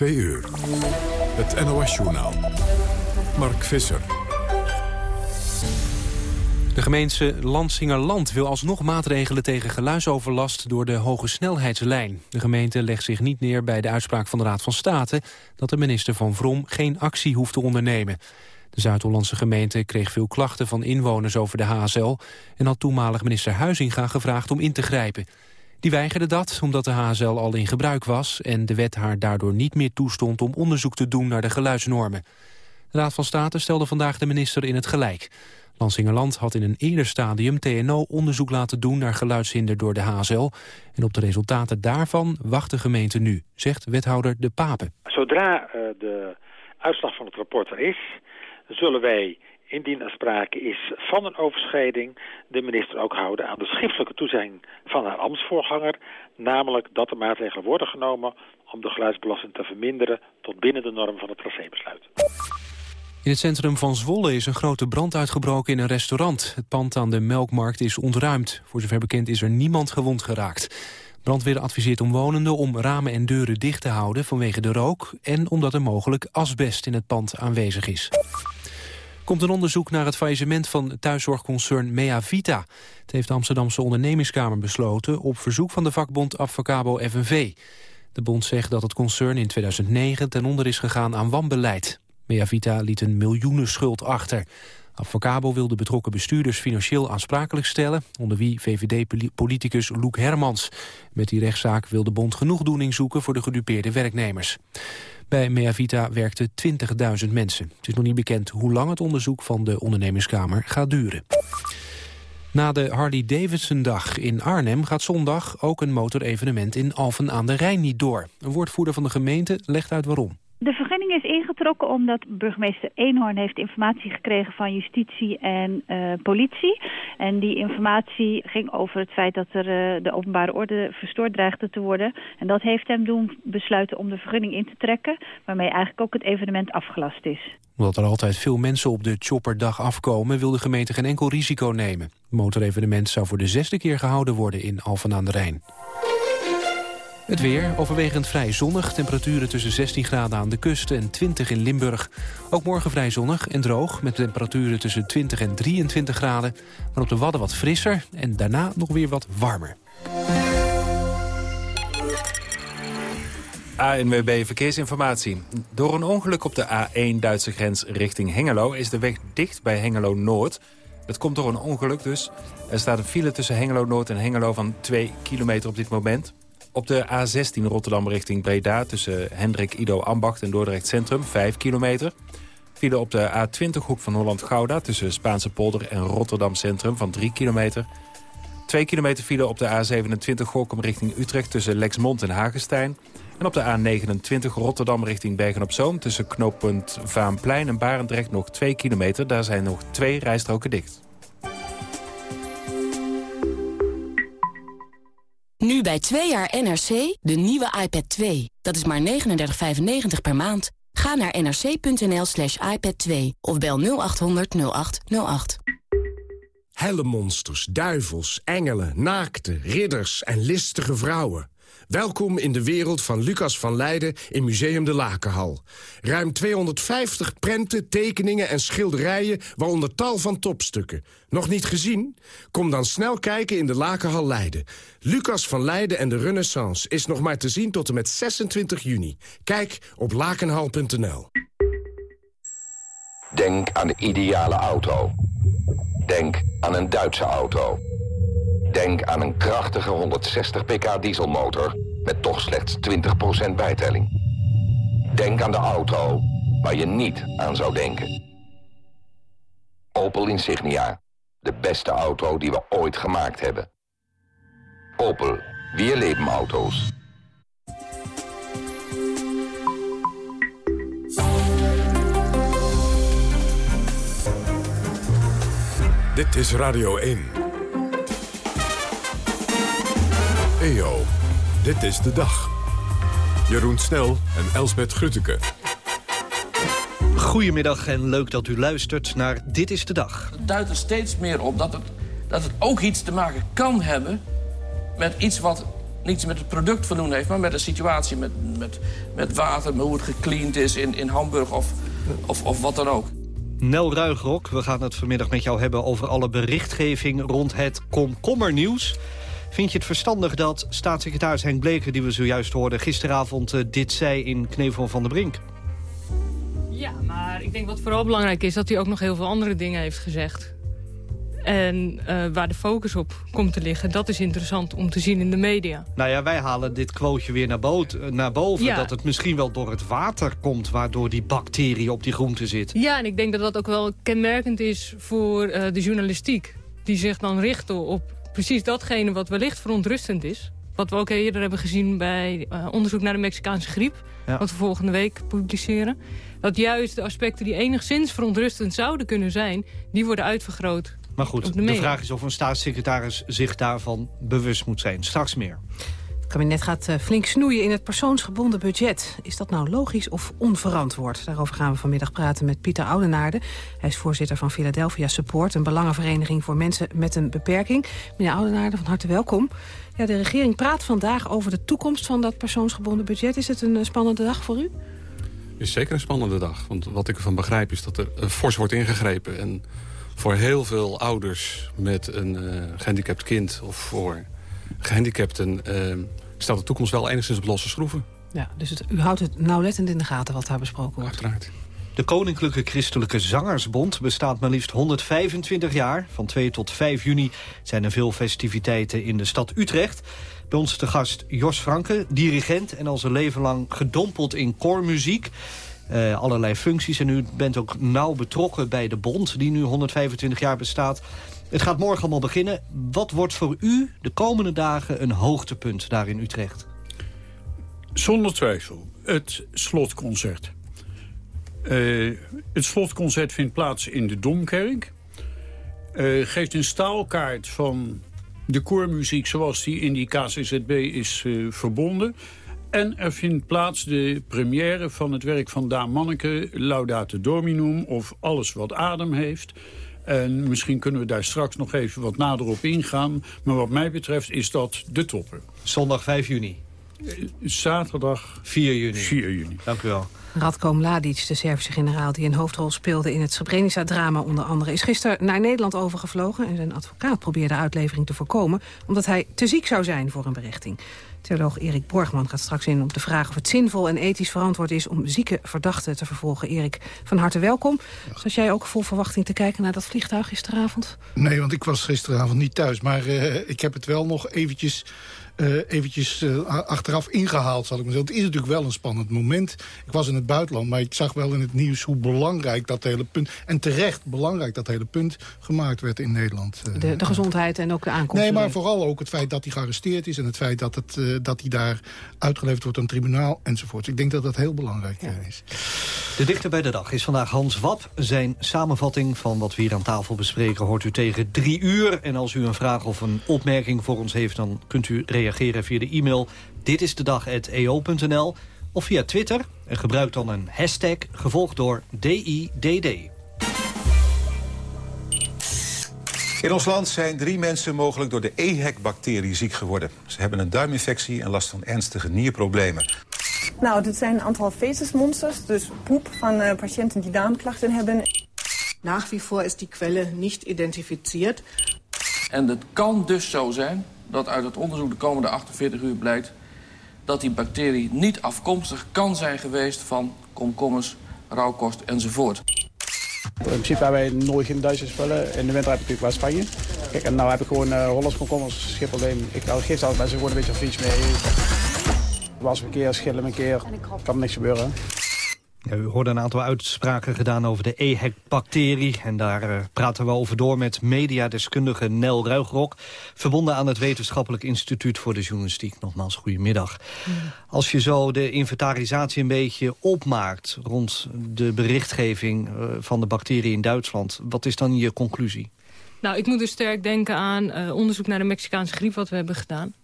2 uur. Het NOS-journaal. Mark Visser. De gemeente Lansingerland wil alsnog maatregelen tegen geluidsoverlast door de hoge snelheidslijn. De gemeente legt zich niet neer bij de uitspraak van de Raad van State dat de minister van Vrom geen actie hoeft te ondernemen. De Zuid-Hollandse gemeente kreeg veel klachten van inwoners over de HSL en had toenmalig minister Huizinga gevraagd om in te grijpen. Die weigerde dat omdat de HSL al in gebruik was... en de wet haar daardoor niet meer toestond om onderzoek te doen naar de geluidsnormen. De Raad van State stelde vandaag de minister in het gelijk. Lansingerland had in een eerder stadium TNO onderzoek laten doen... naar geluidshinder door de HSL. En op de resultaten daarvan wacht de gemeente nu, zegt wethouder De Pape. Zodra uh, de uitslag van het rapport er is, zullen wij indien er sprake is van een overschreding... de minister ook houden aan de schriftelijke toezegging van haar ambtsvoorganger... namelijk dat er maatregelen worden genomen om de geluidsbelasting te verminderen... tot binnen de norm van het tracébesluit. In het centrum van Zwolle is een grote brand uitgebroken in een restaurant. Het pand aan de Melkmarkt is ontruimd. Voor zover bekend is er niemand gewond geraakt. Brandweer adviseert omwonenden om ramen en deuren dicht te houden vanwege de rook... en omdat er mogelijk asbest in het pand aanwezig is komt een onderzoek naar het faillissement van thuiszorgconcern Mea Vita. Het heeft de Amsterdamse ondernemingskamer besloten op verzoek van de vakbond Advocabo FNV. De bond zegt dat het concern in 2009 ten onder is gegaan aan wanbeleid. Mea Vita liet een miljoenenschuld achter. Advocabo wil de betrokken bestuurders financieel aansprakelijk stellen... onder wie VVD-politicus Loek Hermans. Met die rechtszaak wil de bond genoegdoening zoeken voor de gedupeerde werknemers. Bij Meavita werkten 20.000 mensen. Het is nog niet bekend hoe lang het onderzoek van de ondernemingskamer gaat duren. Na de Harley-Davidson-dag in Arnhem gaat zondag ook een motorevenement in Alphen aan de Rijn niet door. Een woordvoerder van de gemeente legt uit waarom. Is ingetrokken omdat burgemeester Eenhoorn heeft informatie gekregen van justitie en uh, politie. En die informatie ging over het feit dat er uh, de openbare orde verstoord dreigde te worden. En dat heeft hem doen besluiten om de vergunning in te trekken, waarmee eigenlijk ook het evenement afgelast is. Omdat er altijd veel mensen op de chopperdag afkomen, wil de gemeente geen enkel risico nemen. Het motorevenement zou voor de zesde keer gehouden worden in Alphen aan de Rijn. Het weer, overwegend vrij zonnig. Temperaturen tussen 16 graden aan de kust en 20 in Limburg. Ook morgen vrij zonnig en droog, met temperaturen tussen 20 en 23 graden. Maar op de Wadden wat frisser en daarna nog weer wat warmer. ANWB Verkeersinformatie. Door een ongeluk op de A1 Duitse grens richting Hengelo... is de weg dicht bij Hengelo-Noord. Dat komt door een ongeluk dus. Er staat een file tussen Hengelo-Noord en Hengelo van 2 kilometer op dit moment. Op de A16 Rotterdam richting Breda tussen Hendrik Ido Ambacht en Dordrecht Centrum 5 kilometer. File op de A20 hoek van Holland-Gouda tussen Spaanse polder en Rotterdam Centrum van 3 kilometer. 2 kilometer file op de A27 Gorkum richting Utrecht tussen Lexmond en Hagestein. En op de A29 Rotterdam richting Bergen-op-Zoom... tussen knooppunt Vaanplein en Barendrecht nog 2 kilometer. Daar zijn nog twee rijstroken dicht. Nu bij 2 jaar NRC de nieuwe iPad 2. Dat is maar 39,95 per maand. Ga naar nrc.nl slash iPad 2 of bel 0800 0808. monsters, duivels, engelen, naakte, ridders en listige vrouwen. Welkom in de wereld van Lucas van Leiden in Museum de Lakenhal. Ruim 250 prenten, tekeningen en schilderijen, waaronder tal van topstukken. Nog niet gezien? Kom dan snel kijken in de Lakenhal Leiden. Lucas van Leiden en de Renaissance is nog maar te zien tot en met 26 juni. Kijk op lakenhal.nl. Denk aan de ideale auto. Denk aan een Duitse auto. Denk aan een krachtige 160 pk dieselmotor met toch slechts 20% bijtelling. Denk aan de auto waar je niet aan zou denken. Opel Insignia. De beste auto die we ooit gemaakt hebben. Opel. Wir leben auto's. Dit is Radio 1. EO, dit is de dag. Jeroen Snel en Elsbet Grutteke. Goedemiddag en leuk dat u luistert naar Dit is de Dag. Het duidt er steeds meer op dat het, dat het ook iets te maken kan hebben... met iets wat niets met het product van doen heeft... maar met de situatie, met, met, met water, met hoe het gecleaned is in, in Hamburg of, of, of wat dan ook. Nel Ruigrok, we gaan het vanmiddag met jou hebben over alle berichtgeving rond het komkommernieuws. Vind je het verstandig dat staatssecretaris Henk Bleker, die we zojuist hoorden... gisteravond uh, dit zei in Knevel van der Brink? Ja, maar ik denk wat vooral belangrijk is... dat hij ook nog heel veel andere dingen heeft gezegd. En uh, waar de focus op komt te liggen, dat is interessant om te zien in de media. Nou ja, wij halen dit quoteje weer naar, boot, uh, naar boven. Ja. Dat het misschien wel door het water komt, waardoor die bacterie op die groente zit. Ja, en ik denk dat dat ook wel kenmerkend is voor uh, de journalistiek. Die zich dan richten op precies datgene wat wellicht verontrustend is. Wat we ook eerder hebben gezien bij onderzoek naar de Mexicaanse griep. Ja. Wat we volgende week publiceren. Dat juist de aspecten die enigszins verontrustend zouden kunnen zijn... die worden uitvergroot maar goed, de, de, vraag is of een staatssecretaris zich daarvan bewust moet zijn. Straks meer. Het kabinet gaat uh, flink snoeien in het persoonsgebonden budget. Is dat nou logisch of onverantwoord? Daarover gaan we vanmiddag praten met Pieter Oudenaarde. Hij is voorzitter van Philadelphia Support... een belangenvereniging voor mensen met een beperking. Meneer Oudenaarde, van harte welkom. Ja, de regering praat vandaag over de toekomst van dat persoonsgebonden budget. Is het een uh, spannende dag voor u? Is zeker een spannende dag. Want wat ik ervan begrijp is dat er uh, fors wordt ingegrepen... en voor heel veel ouders met een uh, gehandicapt kind... of voor gehandicapten uh, staat de toekomst wel enigszins op losse schroeven. Ja, dus het, u houdt het nauwlettend in de gaten wat daar besproken wordt. Uiteraard. De Koninklijke Christelijke Zangersbond bestaat maar liefst 125 jaar. Van 2 tot 5 juni zijn er veel festiviteiten in de stad Utrecht. Bij ons te gast Jos Franke, dirigent en al zijn leven lang gedompeld in koormuziek. Uh, allerlei functies. En u bent ook nauw betrokken bij de bond die nu 125 jaar bestaat. Het gaat morgen allemaal beginnen. Wat wordt voor u de komende dagen een hoogtepunt daar in Utrecht? Zonder twijfel het slotconcert. Uh, het slotconcert vindt plaats in de Domkerk. Uh, geeft een staalkaart van de koormuziek zoals die in die KCZB is uh, verbonden. En er vindt plaats de première van het werk van Daan Manneke... Laudate Dominum of Alles wat adem heeft... En misschien kunnen we daar straks nog even wat nader op ingaan. Maar wat mij betreft is dat de toppen. Zondag 5 juni. Zaterdag 4 juni. 4 juni. Dank u wel. Radko Mladic, de Servische generaal die een hoofdrol speelde in het Srebrenica-drama onder andere, is gisteren naar Nederland overgevlogen en zijn advocaat probeerde uitlevering te voorkomen omdat hij te ziek zou zijn voor een berechting. Theoloog Erik Borgman gaat straks in op de vraag of het zinvol en ethisch verantwoord is om zieke verdachten te vervolgen. Erik, van harte welkom. Zat jij ook vol verwachting te kijken naar dat vliegtuig gisteravond? Nee, want ik was gisteravond niet thuis. Maar uh, ik heb het wel nog eventjes uh, eventjes uh, achteraf ingehaald, zal ik maar zeggen. Het is natuurlijk wel een spannend moment. Ik was in het buitenland, maar ik zag wel in het nieuws hoe belangrijk dat hele punt... en terecht belangrijk dat hele punt gemaakt werd in Nederland. Uh, de, de, gezondheid en ook de aankomst. Nee, maar vooral ook het feit dat hij gearresteerd is... en het feit dat, het, dat hij daar uitgeleverd wordt aan het tribunaal enzovoort. Ik denk dat dat heel belangrijk ja. is. De dichter bij de dag is vandaag Hans Wap. Zijn samenvatting van wat we hier aan tafel bespreken hoort u tegen drie uur. En als u een vraag of een opmerking voor ons heeft... dan kunt u reageren via de e-mail ditistedag.eo.nl of via Twitter. En gebruik dan een hashtag gevolgd door DIDD. In ons land zijn drie mensen mogelijk door de EHEC-bacterie ziek geworden. Ze hebben een duiminfectie en last van ernstige nierproblemen. Nou, dit zijn een aantal fecesmonsters, dus poep van uh, patiënten die darmklachten hebben. Nach wie voor is die Quelle niet identifiziert. En het kan dus zo zijn dat uit het onderzoek de komende 48 uur blijkt... dat die bacterie niet afkomstig kan zijn geweest van komkommers, rauwkost enzovoort. In principe hebben wij nooit geen Duitse spullen. In de winter heb ik natuurlijk wel Spanje. Kijk, en nu heb ik gewoon uh, Hollands komkommers, geen probleem. Ik geef altijd mensen gewoon een beetje vies mee. Was een keer, schillen een keer, kan niks gebeuren. Ja, u hoorde een aantal uitspraken gedaan over de EHEC-bacterie. En daar uh, praten we over door met mediadeskundige Nel Ruigrok... verbonden aan het Wetenschappelijk Instituut voor de Journalistiek. Nogmaals, goedemiddag. Ja. Als je zo de inventarisatie een beetje opmaakt... rond de berichtgeving uh, van de bacterie in Duitsland... wat is dan je conclusie? Nou, ik moet dus sterk denken aan uh, onderzoek naar de Mexicaanse griep... wat we hebben gedaan.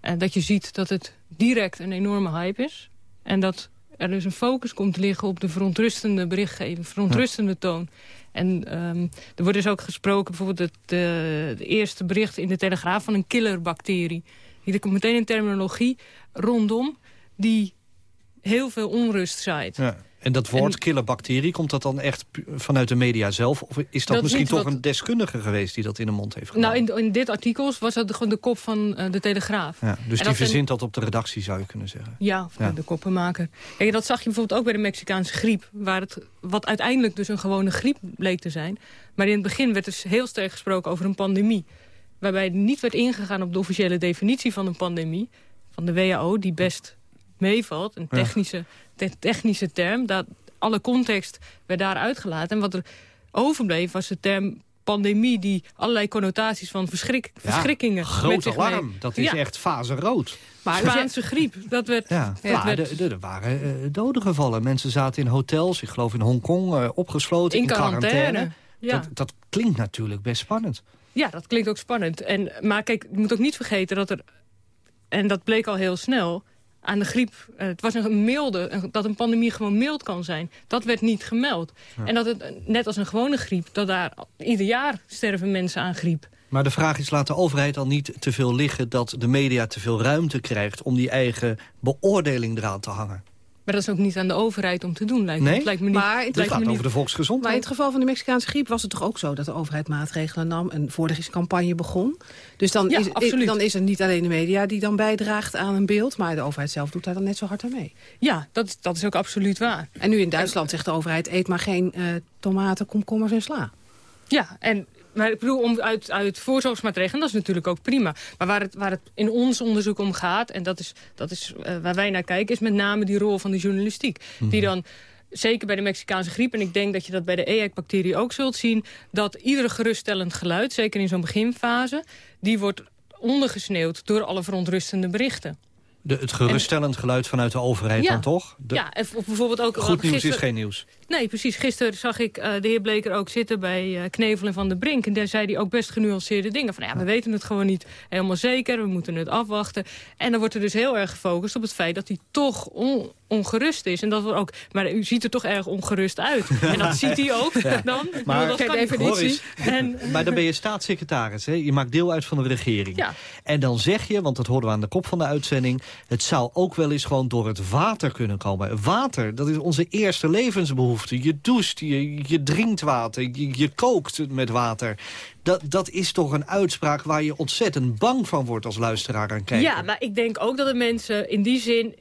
En dat je ziet dat het direct een enorme hype is. En dat er dus een focus komt liggen op de verontrustende berichtgeving, verontrustende toon. En um, er wordt dus ook gesproken, bijvoorbeeld het de, de eerste bericht in de Telegraaf van een killerbacterie. Hier komt meteen een terminologie rondom die heel veel onrust zaait. Ja. En dat woord killerbacterie, komt dat dan echt vanuit de media zelf? Of is dat, misschien toch een deskundige geweest die dat in de mond heeft gedaan? Nou, in, in dit artikel was dat gewoon de kop van uh, de Telegraaf. Ja, dus die verzint dat op de redactie, zou je kunnen zeggen? Ja, ja. de koppenmaker. Kijk, dat zag je bijvoorbeeld ook bij de Mexicaanse griep... Waar het, wat uiteindelijk dus een gewone griep bleek te zijn. Maar in het begin werd dus heel sterk gesproken over een pandemie. Waarbij niet werd ingegaan op de officiële definitie van een pandemie... van de WHO, die best meevalt, een technische, te technische term. Dat, alle context werd daar uitgelaten. En wat er overbleef was de term pandemie die allerlei connotaties van verschrik, verschrikkingen... Groot alarm, dat is echt fase rood. Maar Spaanse griep, dat werd... Ja, ja werd... er waren uh, doden gevallen. Mensen zaten in hotels, ik geloof in Hongkong, uh, opgesloten, in, in quarantaine. Dat, dat klinkt natuurlijk best spannend. Ja, dat klinkt ook spannend. En, maar kijk, je moet ook niet vergeten dat er... en dat bleek al heel snel aan de griep. Uh, het was een milde, dat een pandemie gewoon mild kan zijn. Dat werd niet gemeld. En dat het, net als een gewone griep, dat daar ieder jaar sterven mensen aan griep. Maar de vraag is, laat de overheid al niet te veel liggen... dat de media te veel ruimte krijgt om die eigen beoordeling eraan te hangen? Maar dat is ook niet aan de overheid om te doen, lijkt, nee? het lijkt me niet. Maar het, gaat over de volksgezondheid. Maar in het geval van de Mexicaanse griep was het toch ook zo... dat de overheid maatregelen nam, een voorlichtingscampagne begon. Dus dan, ja, is, dan is het niet alleen de media die dan bijdraagt aan een beeld... maar de overheid zelf doet daar dan net zo hard aan mee. Ja, dat, dat is ook absoluut waar. En nu in Duitsland zegt de overheid... eet maar geen uh, tomaten, komkommers en sla. Ja, en maar ik bedoel, om uit, uit voorzorgsmaatregelen, dat is natuurlijk ook prima. Maar waar het, waar het in ons onderzoek om gaat, en dat is, dat is uh, waar wij naar kijken... is met name die rol van de journalistiek. Die Mhm. dan, zeker bij de Mexicaanse griep... en ik denk dat je dat bij de EHEC-bacterie ook zult zien... dat iedere geruststellend geluid, zeker in zo'n beginfase... die wordt ondergesneeuwd door alle verontrustende berichten. De, het geruststellend geluid vanuit de overheid Ja. dan toch? De- Ja, en bijvoorbeeld ook... Goed nieuws gisteren- is geen nieuws. Nee, precies. Gisteren zag ik eh, de heer Bleker ook zitten bij eh, Knevel en Van der Brink. En daar zei hij ook best genuanceerde dingen. Van ja, we weten het gewoon niet helemaal zeker. We moeten het afwachten. En dan wordt er dus heel erg gefocust op het feit dat hij toch on- ongerust is. En dat we ook, maar u ziet er toch erg ongerust uit. En dat ziet hij ook Ja. dan. Maar, dat kan definitie. En, maar dan ben je staatssecretaris. Hè? Je maakt deel uit van de regering. Ja. En dan zeg je, want dat hoorden we aan de kop van de uitzending... het zou ook wel eens gewoon door het water kunnen komen. Water, dat is onze eerste levensbehoefte. Je doucht, je, je drinkt water, je, je kookt met water. Dat, dat is toch een uitspraak waar je ontzettend bang van wordt als luisteraar aan kijken. Ja, maar ik denk ook dat de mensen in die zin...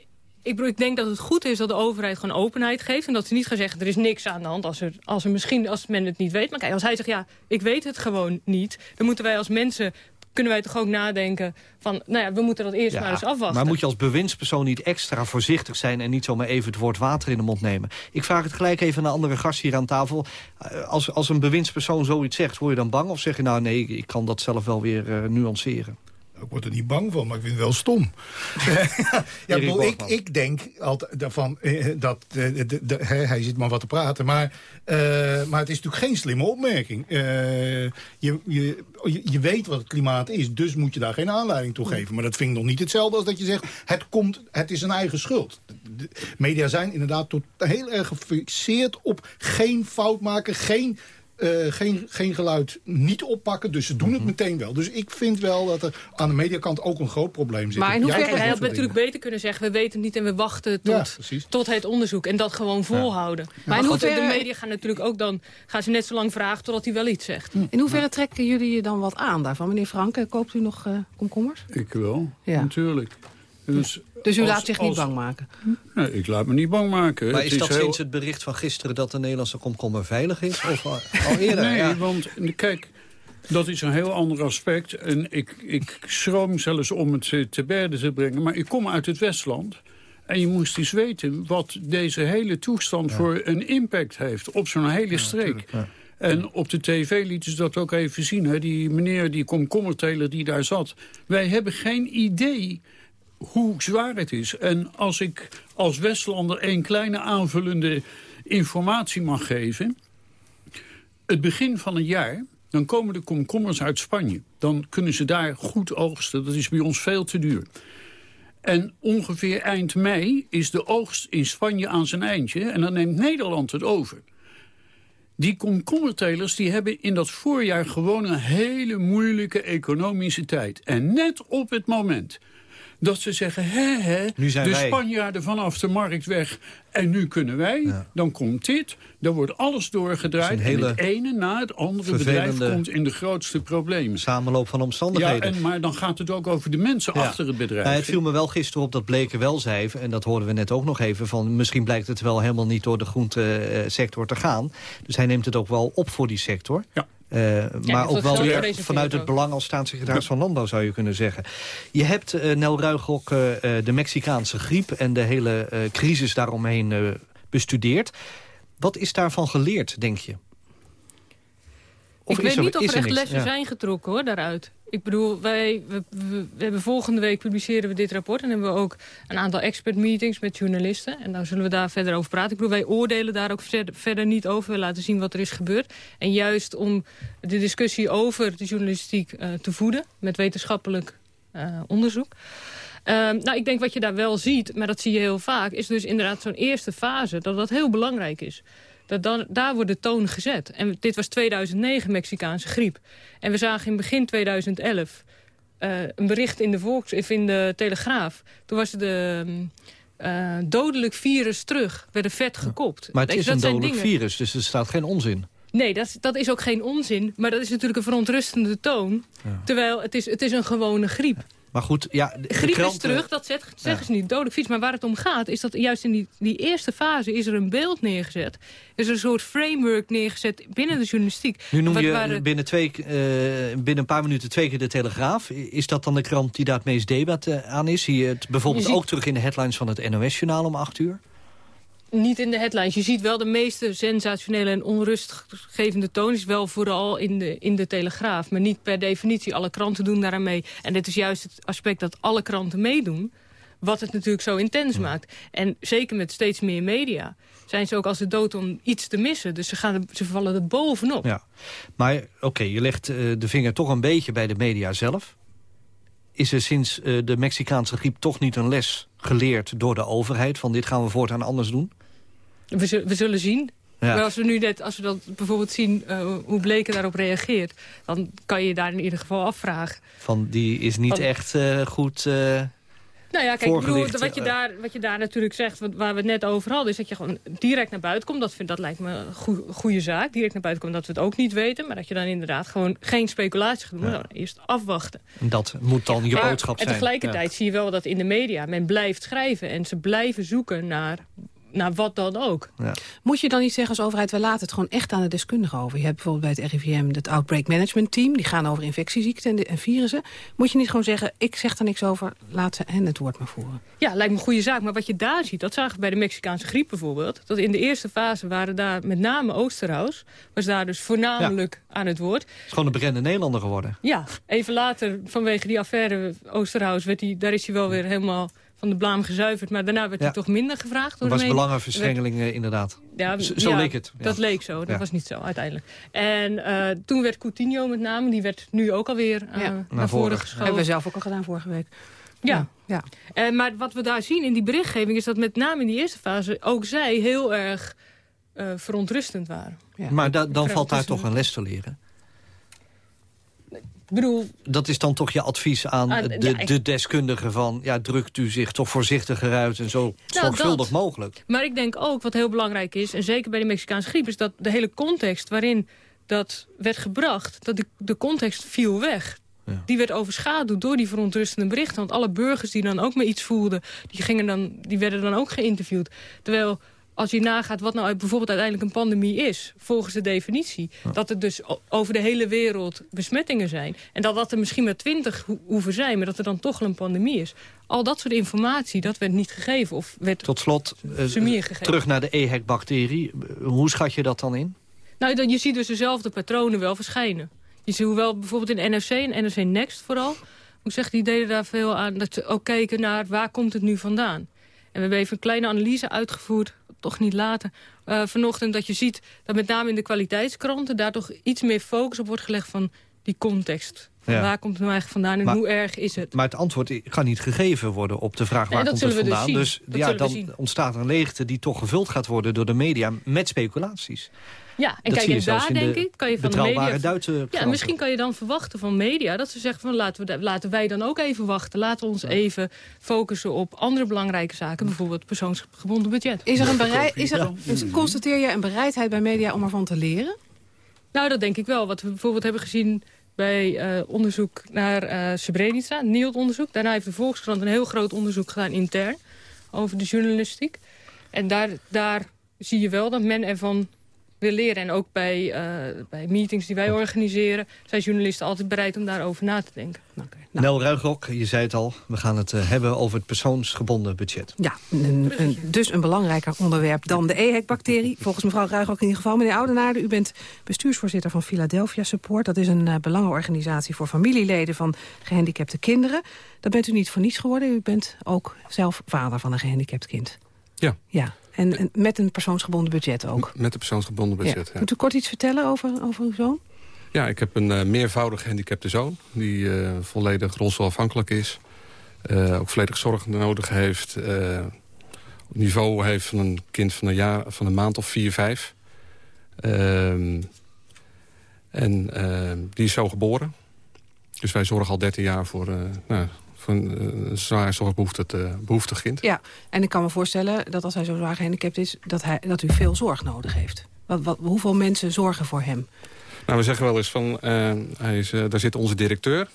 Ik, bedoel, ik denk dat het goed is dat de overheid gewoon openheid geeft... en dat ze niet gaan zeggen, er is niks aan de hand als, er, als, er misschien, als men het niet weet. Maar kijk, als hij zegt, ja, ik weet het gewoon niet... dan moeten wij als mensen, kunnen wij toch ook nadenken... van, nou ja, we moeten dat eerst Ja, maar eens afwachten. Maar moet je als bewindspersoon niet extra voorzichtig zijn... en niet zomaar even het woord water in de mond nemen? Ik vraag het gelijk even aan een andere gast hier aan tafel. Eh, Als, als een bewindspersoon zoiets zegt, word je dan bang? Of zeg je nou, nee, ik kan dat zelf wel weer eh, nuanceren? Ik word er niet bang van, maar ik vind het wel stom. ja, ik, bedoel, ik, ik denk altijd daarvan eh, dat eh, de, de, de- hè, hij zit maar wat te praten, maar, eh, maar het is natuurlijk geen slimme opmerking. Eh, je, je, je, weet wat het klimaat is, dus moet je daar geen aanleiding toe geven. Maar dat vind ik nog niet hetzelfde als dat je zegt, het, komt, het is een eigen schuld. De media zijn inderdaad tot, heel erg gefixeerd op geen fout maken, geen eh, geen, geen geluid niet oppakken. Dus ze doen Mhm. het meteen wel. Dus ik vind wel dat er aan de mediakant ook een groot probleem zit. Maar in hoeverre, had natuurlijk beter kunnen zeggen... we weten het niet en we wachten tot, tot het onderzoek. En dat gewoon volhouden. Maar in hoeverre... de media gaan natuurlijk ook dan... gaan ze net zo lang vragen totdat hij wel iets zegt. In hoeverre trekken jullie je dan wat aan daarvan? Meneer Franke, koopt u nog eh, komkommers? Ik wel, Ja. natuurlijk. Dus, Dus u als- laat zich niet als- bang maken? Nee, ik laat me niet bang maken. Maar Het is dat heel- sinds het bericht van gisteren dat de Nederlandse komkommer veilig is? Of al, al eerder? Nee, ja. want kijk, dat is een heel ander aspect. En ik, ik schroom zelfs om het eh, te berde te brengen. Maar ik kom uit het Westland. En je moest eens weten wat deze hele toestand voor een impact heeft op zo'n hele streek. En op de tv lieten ze dat ook even zien. Hè? Die meneer, die komkommerteler die daar zat. Wij hebben geen idee hoe zwaar het is. En als ik als Westlander een kleine aanvullende informatie mag geven... het begin van een jaar, dan komen de komkommers uit Spanje. Dan kunnen ze daar goed oogsten. Dat is bij ons veel te duur. En ongeveer eind mei is de oogst in Spanje aan zijn eindje... en dan neemt Nederland het over. Die komkommertelers die hebben in dat voorjaar gewoon een hele moeilijke economische tijd. En net op het moment dat ze zeggen, hè, hè, de wij. Spanjaarden vanaf de markt weg en nu kunnen wij, dan komt dit, dan wordt alles doorgedraaid en het ene na het andere bedrijf komt in de grootste problemen. Samenloop van omstandigheden. Ja, en, maar dan gaat het ook over de mensen Ja. achter het bedrijf. Nou, het viel me wel gisteren op dat Bleken wel zei... en dat hoorden we net ook nog even... van misschien blijkt het wel helemaal niet door de groentesector te gaan. Dus hij neemt het ook wel op voor die sector. Ja. Eh, maar ook wel weer vanuit het belang als staatssecretaris van Landbouw zou je kunnen zeggen. Je hebt, eh, Nel Ruigrok, eh, de Mexicaanse griep en de hele crisis daaromheen bestudeerd. Wat is daarvan geleerd, denk je? Of ik weet er- niet of er er echt niks? lessen Ja. zijn getrokken hoor, daaruit. Ik bedoel, wij, we, we- hebben volgende week publiceren we dit rapport... en hebben we ook een aantal expert meetings met journalisten. En dan zullen we daar verder over praten. Ik bedoel, wij oordelen daar ook verder, verder niet over. We laten zien wat er is gebeurd. En juist om de discussie over de journalistiek eh, te voeden... met wetenschappelijk eh, onderzoek... Ehm, nou, ik denk wat je daar wel ziet, maar dat zie je heel vaak... is dus inderdaad zo'n eerste fase, dat dat heel belangrijk is. Dat dan, daar wordt de toon gezet. En dit was 2009 Mexicaanse griep. En we zagen in begin 2011 eh, een bericht in de, Volks, of in de Telegraaf. Toen was de eh, dodelijk virus terug, werd er vet gekopt. Maar het is een dodelijk dingen- virus, dus er staat geen onzin. Nee, dat, is- dat is ook geen onzin. Maar dat is natuurlijk een verontrustende toon. Terwijl het is, het is een gewone griep. Maar goed, ja, de, Griep is terug, dat zeg- zeggen Ja. ze niet, dodelijk fiets. Maar waar het om gaat, is dat juist in die, die eerste fase... is er een beeld neergezet. Is er een soort framework neergezet binnen de journalistiek. Nu noem je waren- binnen, twee, eh, binnen een paar minuten twee keer de Telegraaf. Is dat dan de krant die daar het meest debat eh, aan is? Zie je het bijvoorbeeld Je ziet- ook terug in de headlines van het NOS-journaal om acht uur? Niet in de headlines. Je ziet wel de meeste sensationele en onrustgevende toon... is wel vooral in de, in de Telegraaf. Maar niet per definitie. Alle kranten doen daaraan mee. En dit is juist het aspect dat alle kranten meedoen... wat het natuurlijk zo intens maakt. En zeker met steeds meer media... zijn ze ook als de dood om iets te missen. Dus ze, gaan ze vallen er bovenop. Ja. Maar oké, je legt eh, de vinger toch een beetje bij de media zelf. Is er sinds eh, de Mexicaanse griep toch niet een les geleerd door de overheid... van dit gaan we voortaan anders doen? We, zullen- we zullen zien. Ja. Maar als we nu net, als we dan bijvoorbeeld zien uh, hoe Bleken daarop reageert... dan kan je je daar in ieder geval afvragen. Van die is niet Van- echt uh, goed... Uh, nou ja, kijk, ik bedoel, voorgelicht, wat, je daar, wat je daar natuurlijk zegt, wat, waar we het net over hadden... is dat je gewoon direct naar buiten komt. Dat, vind, dat lijkt me een goe, goede zaak. Direct naar buiten komt dat we het ook niet weten. Maar dat je dan inderdaad gewoon geen speculatie gaat doen. Ja. Maar dan eerst afwachten. Dat moet dan je maar, boodschap zijn. En tegelijkertijd ja. zie je wel dat in de media men blijft schrijven... en ze blijven zoeken naar naar wat dan ook. Ja. Moet je dan niet zeggen als overheid, we laten het gewoon echt aan de deskundigen over. Je hebt bijvoorbeeld bij het RIVM het Outbreak Management Team. Die gaan over infectieziekten en, de, en virussen. Moet je niet gewoon zeggen, ik zeg er niks over, laat ze hen het woord maar voeren. Ja, lijkt me een goede zaak. Maar wat je daar ziet, dat zagen we bij de Mexicaanse griep bijvoorbeeld. Dat in de eerste fase waren daar met name Oosterhuis. Was daar dus voornamelijk ja. aan het woord. Het is gewoon een bekende Nederlander geworden. Ja, even later vanwege die affaire Oosterhuis, werd hij, daar is hij wel weer helemaal van de blaam gezuiverd. Maar daarna werd ja. hij toch minder gevraagd. Door dat was belangenverstrengeling werd... inderdaad. Ja, zo zo ja, leek het. Ja. Dat leek zo. Dat ja. was niet zo uiteindelijk. En uh, toen werd Coutinho met name, die werd nu ook alweer uh, naar, naar voren geschoven. Hebben we zelf ook al gedaan vorige week. Ja. ja. Uh, maar wat we daar zien in die berichtgeving is dat met name in die eerste fase ook zij heel erg uh, verontrustend waren. Maar da dan valt daar toch een les te leren? Ik bedoel... Dat is dan toch je advies aan Ah, de, ja, ik- de deskundige van... ja, drukt u zich toch voorzichtiger uit en zo zorgvuldig Nou, dat. mogelijk. Maar ik denk ook, wat heel belangrijk is... en zeker bij de Mexicaanse griep... is dat de hele context waarin dat werd gebracht... dat de, de context viel weg. Ja. Die werd overschaduwd door die verontrustende berichten. Want alle burgers die dan ook maar iets voelden... die, gingen dan, die werden dan ook geïnterviewd. Terwijl als je nagaat wat nou bijvoorbeeld uiteindelijk een pandemie is... volgens de definitie, dat er dus over de hele wereld besmettingen zijn... en dat dat er misschien maar twintig ho hoeven zijn... maar dat er dan toch een pandemie is. Al dat soort informatie, dat werd niet gegeven. Of werd Tot slot, uh, terug naar de EHEC-bacterie. Hoe schat je dat dan in? Nou, dan, je ziet dus dezelfde patronen wel verschijnen. Je ziet hoewel bijvoorbeeld in NRC en NRC Next vooral... ik zeg, die deden daar veel aan dat ze ook keken naar waar komt het nu vandaan. En we hebben even een kleine analyse uitgevoerd toch niet later, uh, vanochtend dat je ziet dat met name in de kwaliteitskranten daar toch iets meer focus op wordt gelegd van die context. Van Ja. Waar komt het nou eigenlijk vandaan en Maar- hoe erg is het? Maar het antwoord kan niet gegeven worden op de vraag Nee, waar komt het dus vandaan. zien. Dat ja, dan ontstaat een leegte die toch gevuld gaat worden door de media met speculaties. Ja, en Dat kijk, je en daar in de denk ik, kan je van de betrouwbare media... Duitse ja, misschien kan je dan verwachten van media... dat ze zeggen van laten, we, laten wij dan ook even wachten. Laten we ons even focussen op andere belangrijke zaken. Bijvoorbeeld persoonsgebonden budget. Is er een bereid, is er, constateer je een bereidheid bij media om ervan te leren? Nou, dat denk ik wel. Wat we bijvoorbeeld hebben gezien bij eh, onderzoek naar eh Srebrenica, een NIOD-onderzoek. Daarna heeft de Volkskrant een heel groot onderzoek gedaan intern over de journalistiek. En daar, daar zie je wel dat men ervan wil leren. En ook bij, eh, bij meetings die wij organiseren... zijn journalisten altijd bereid om daarover na te denken. Nel Ruigrok, je zei het al, we gaan het eh, hebben over het persoonsgebonden budget. Ja, een, een- dus een belangrijker onderwerp dan de EHEC-bacterie. Volgens mevrouw Ruig ook in ieder geval. Meneer Oudenaarde, u bent bestuursvoorzitter van Philadelphia Support. Dat is een eh, belangenorganisatie voor familieleden van gehandicapte kinderen. Dat bent u niet voor niets geworden. U bent ook zelf vader van een gehandicapt kind. Ja. Ja, en, en met een persoonsgebonden budget ook. Met een persoonsgebonden budget, Ja. ja. Kunt u kort iets vertellen over, over uw zoon? Ja, ik heb een eh, meervoudig gehandicapte zoon... die eh, volledig rolstoelafhankelijk is. eh, ook volledig zorg nodig heeft. niveau heeft van een kind van een, jaar, van een maand of vier, vijf. Ehm, en ehm, die is zo geboren. Dus wij zorgen al 13 jaar voor, nou, voor een eh, zwaar zorgbehoeftig eh, behoeftig kind. Ja, en ik kan me voorstellen dat als hij zo zwaar gehandicapt is... dat, hij, dat u veel zorg nodig heeft. Wat, wat, hoeveel mensen zorgen voor hem? Nou, we zeggen wel eens van, eh, hij is, eh, daar zit onze directeur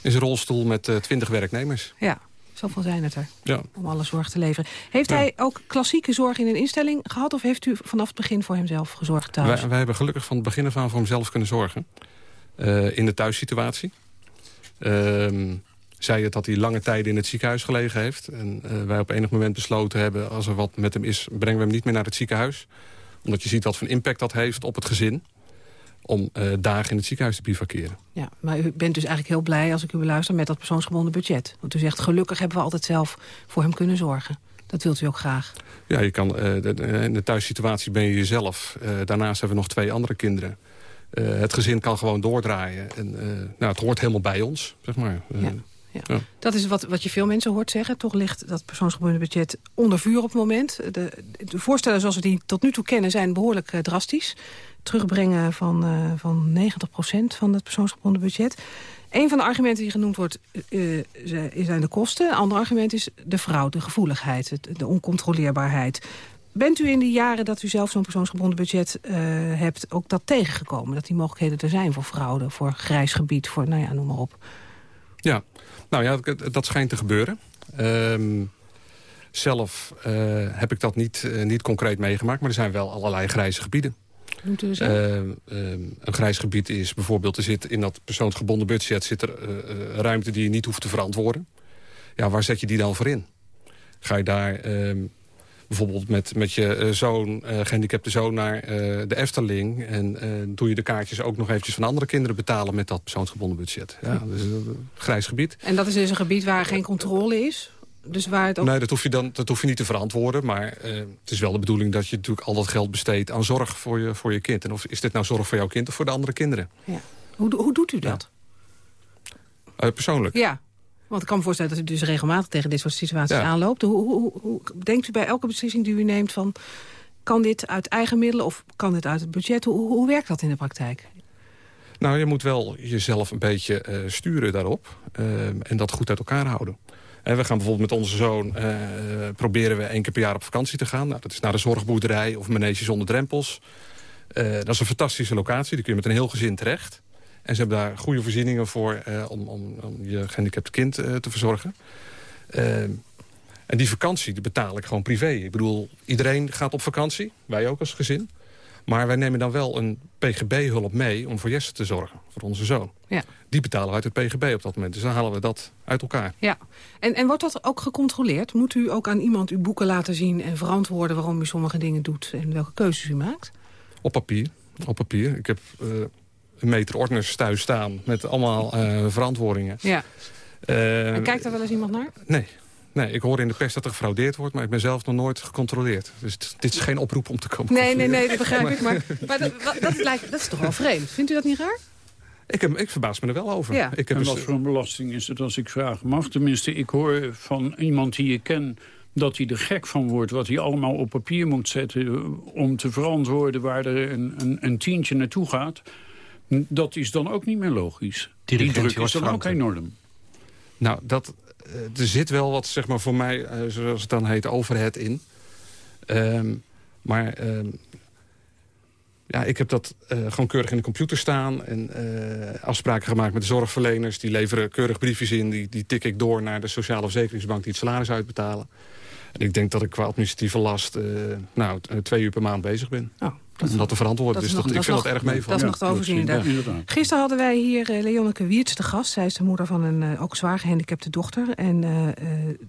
in zijn rolstoel met twintig werknemers. Ja, zoveel zijn het er. Ja. Om alle zorg te leveren. Heeft Ja. hij ook klassieke zorg in een instelling gehad... of heeft u vanaf het begin voor hemzelf gezorgd thuis? Wij, wij hebben gelukkig van het begin af aan voor hemzelf kunnen zorgen. In de thuissituatie. Ehm zij het dat hij lange tijden in het ziekenhuis gelegen heeft. En eh, wij op enig moment besloten hebben... als er wat met hem is, brengen we hem niet meer naar het ziekenhuis. Omdat je ziet wat voor impact dat heeft op het gezin. Om eh, dagen in het ziekenhuis te bivakeren. Ja, maar u bent dus eigenlijk heel blij als ik u beluister met dat persoonsgebonden budget. Want u zegt, gelukkig hebben we altijd zelf voor hem kunnen zorgen. Dat wilt u ook graag. Ja, je kan, eh, de- in de thuissituatie ben je jezelf. Daarnaast hebben we nog twee andere kinderen. Het gezin kan gewoon doordraaien. En, nou, het hoort helemaal bij ons, zeg maar. Eh, Ja. ja. Dat is wat, wat je veel mensen hoort zeggen. Toch ligt dat persoonsgebonden budget onder vuur op het moment. De, de voorstellen zoals we die tot nu toe kennen zijn behoorlijk eh, drastisch. Terugbrengen van, eh van 90% van het persoonsgebonden budget. Een van de argumenten die genoemd wordt eh, zijn de kosten. Een ander argument is de fraude, de gevoeligheid, de oncontroleerbaarheid. Bent u in die jaren dat u zelf zo'n persoonsgebonden budget hebt... ook dat tegengekomen? Dat die mogelijkheden er zijn voor fraude, voor grijs gebied, voor nou ja, noem maar op. Ja, nou ja, dat, dat schijnt te gebeuren. Ehm, zelf eh, heb ik dat niet, eh, niet concreet meegemaakt, maar er zijn wel allerlei grijze gebieden. Noemt u zo? Ehm, ehm, een grijs gebied is bijvoorbeeld, er zit in dat persoonsgebonden budget zit er eh, ruimte die je niet hoeft te verantwoorden. Ja, waar zet je die dan voor in? Ga je daar bijvoorbeeld met, met je eh, zoon, eh, gehandicapte zoon naar eh, de Efteling... en doe je de kaartjes ook nog eventjes van andere kinderen betalen... met dat persoonsgebonden budget. Ja, dus eh, grijs gebied. En dat is dus een gebied waar geen controle is? Dus waar het ook... Nee, dat hoef je, dan, dat hoef je niet te verantwoorden. Maar het is wel de bedoeling dat je natuurlijk al dat geld besteedt... aan zorg voor je, voor je kind. En of is dit nou zorg voor jouw kind of voor de andere kinderen? Ja. Hoe, hoe doet u dat? Persoonlijk. Ja. Want ik kan me voorstellen dat u dus regelmatig tegen dit soort situaties Ja. aanloopt. Hoe, hoe, hoe, denkt u bij elke beslissing die u neemt van... kan dit uit eigen middelen of kan dit uit het budget? Hoe, hoe, werkt dat in de praktijk? Nou, je moet wel jezelf een beetje eh, sturen daarop. eh, en dat goed uit elkaar houden. En we gaan bijvoorbeeld met onze zoon... eh, proberen we één keer per jaar op vakantie te gaan. Nou, dat is naar de zorgboerderij of Manege zonder drempels. Eh, dat is een fantastische locatie. Daar kun je met een heel gezin terecht. En ze hebben daar goede voorzieningen voor... eh, om, om, om je gehandicapte kind eh, te verzorgen. Eh, en die vakantie die betaal ik gewoon privé. Ik bedoel, iedereen gaat op vakantie. Wij ook als gezin. Maar wij nemen dan wel een PGB-hulp mee om voor Jesse te zorgen. Voor onze zoon. Ja. Die betalen we uit het PGB op dat moment. Dus dan halen we dat uit elkaar. Ja. En, en wordt dat ook gecontroleerd? Moet u ook aan iemand uw boeken laten zien... en verantwoorden waarom u sommige dingen doet... en welke keuzes u maakt? Op papier. Op papier. Ik heb meter ordners thuis staan met allemaal eh, verantwoordingen. Ja. Eh, en kijkt daar wel eens iemand naar? Nee. Nee, ik hoor in de pers dat er gefraudeerd wordt, maar ik ben zelf nog nooit gecontroleerd. Dus dit is geen oproep om te komen Nee, nee, controleren. nee, dat begrijp ik. Maar, maar dat, dat, lijkt, dat is toch wel vreemd. Vindt u dat niet raar? Ik, heb, ik verbaas me er wel over. Ja. Ik heb en dus- wat voor een belasting is het als ik vragen mag? Tenminste, ik hoor van iemand die ik ken dat hij er gek van wordt... wat hij allemaal op papier moet zetten... eh, om te verantwoorden waar er een, een, een tientje naartoe gaat. Dat is dan ook niet meer logisch. Die druk is dan ook enorm. Nou, dat, eh, er zit wel wat, zeg maar, voor mij, eh, zoals het dan heet, overhead in. Ehm, maar ehm, ja, ik heb dat eh, gewoon keurig in de computer staan. En eh, afspraken gemaakt met de zorgverleners. Die leveren keurig briefjes in. Die, die tik ik door naar de Sociale Verzekeringsbank die het salaris uitbetalen. En ik denk dat ik qua administratieve last eh, nou, twee uur per maand bezig ben. Om dat te verantwoorden. Dat dus nog- dat, ik dat vind dat nog- erg meevallen. Dat is nog te overzien, inderdaad. Gisteren hadden wij hier eh, Leonneke Wiertz te gast. Zij is de moeder van een eh, ook zwaar gehandicapte dochter. En eh,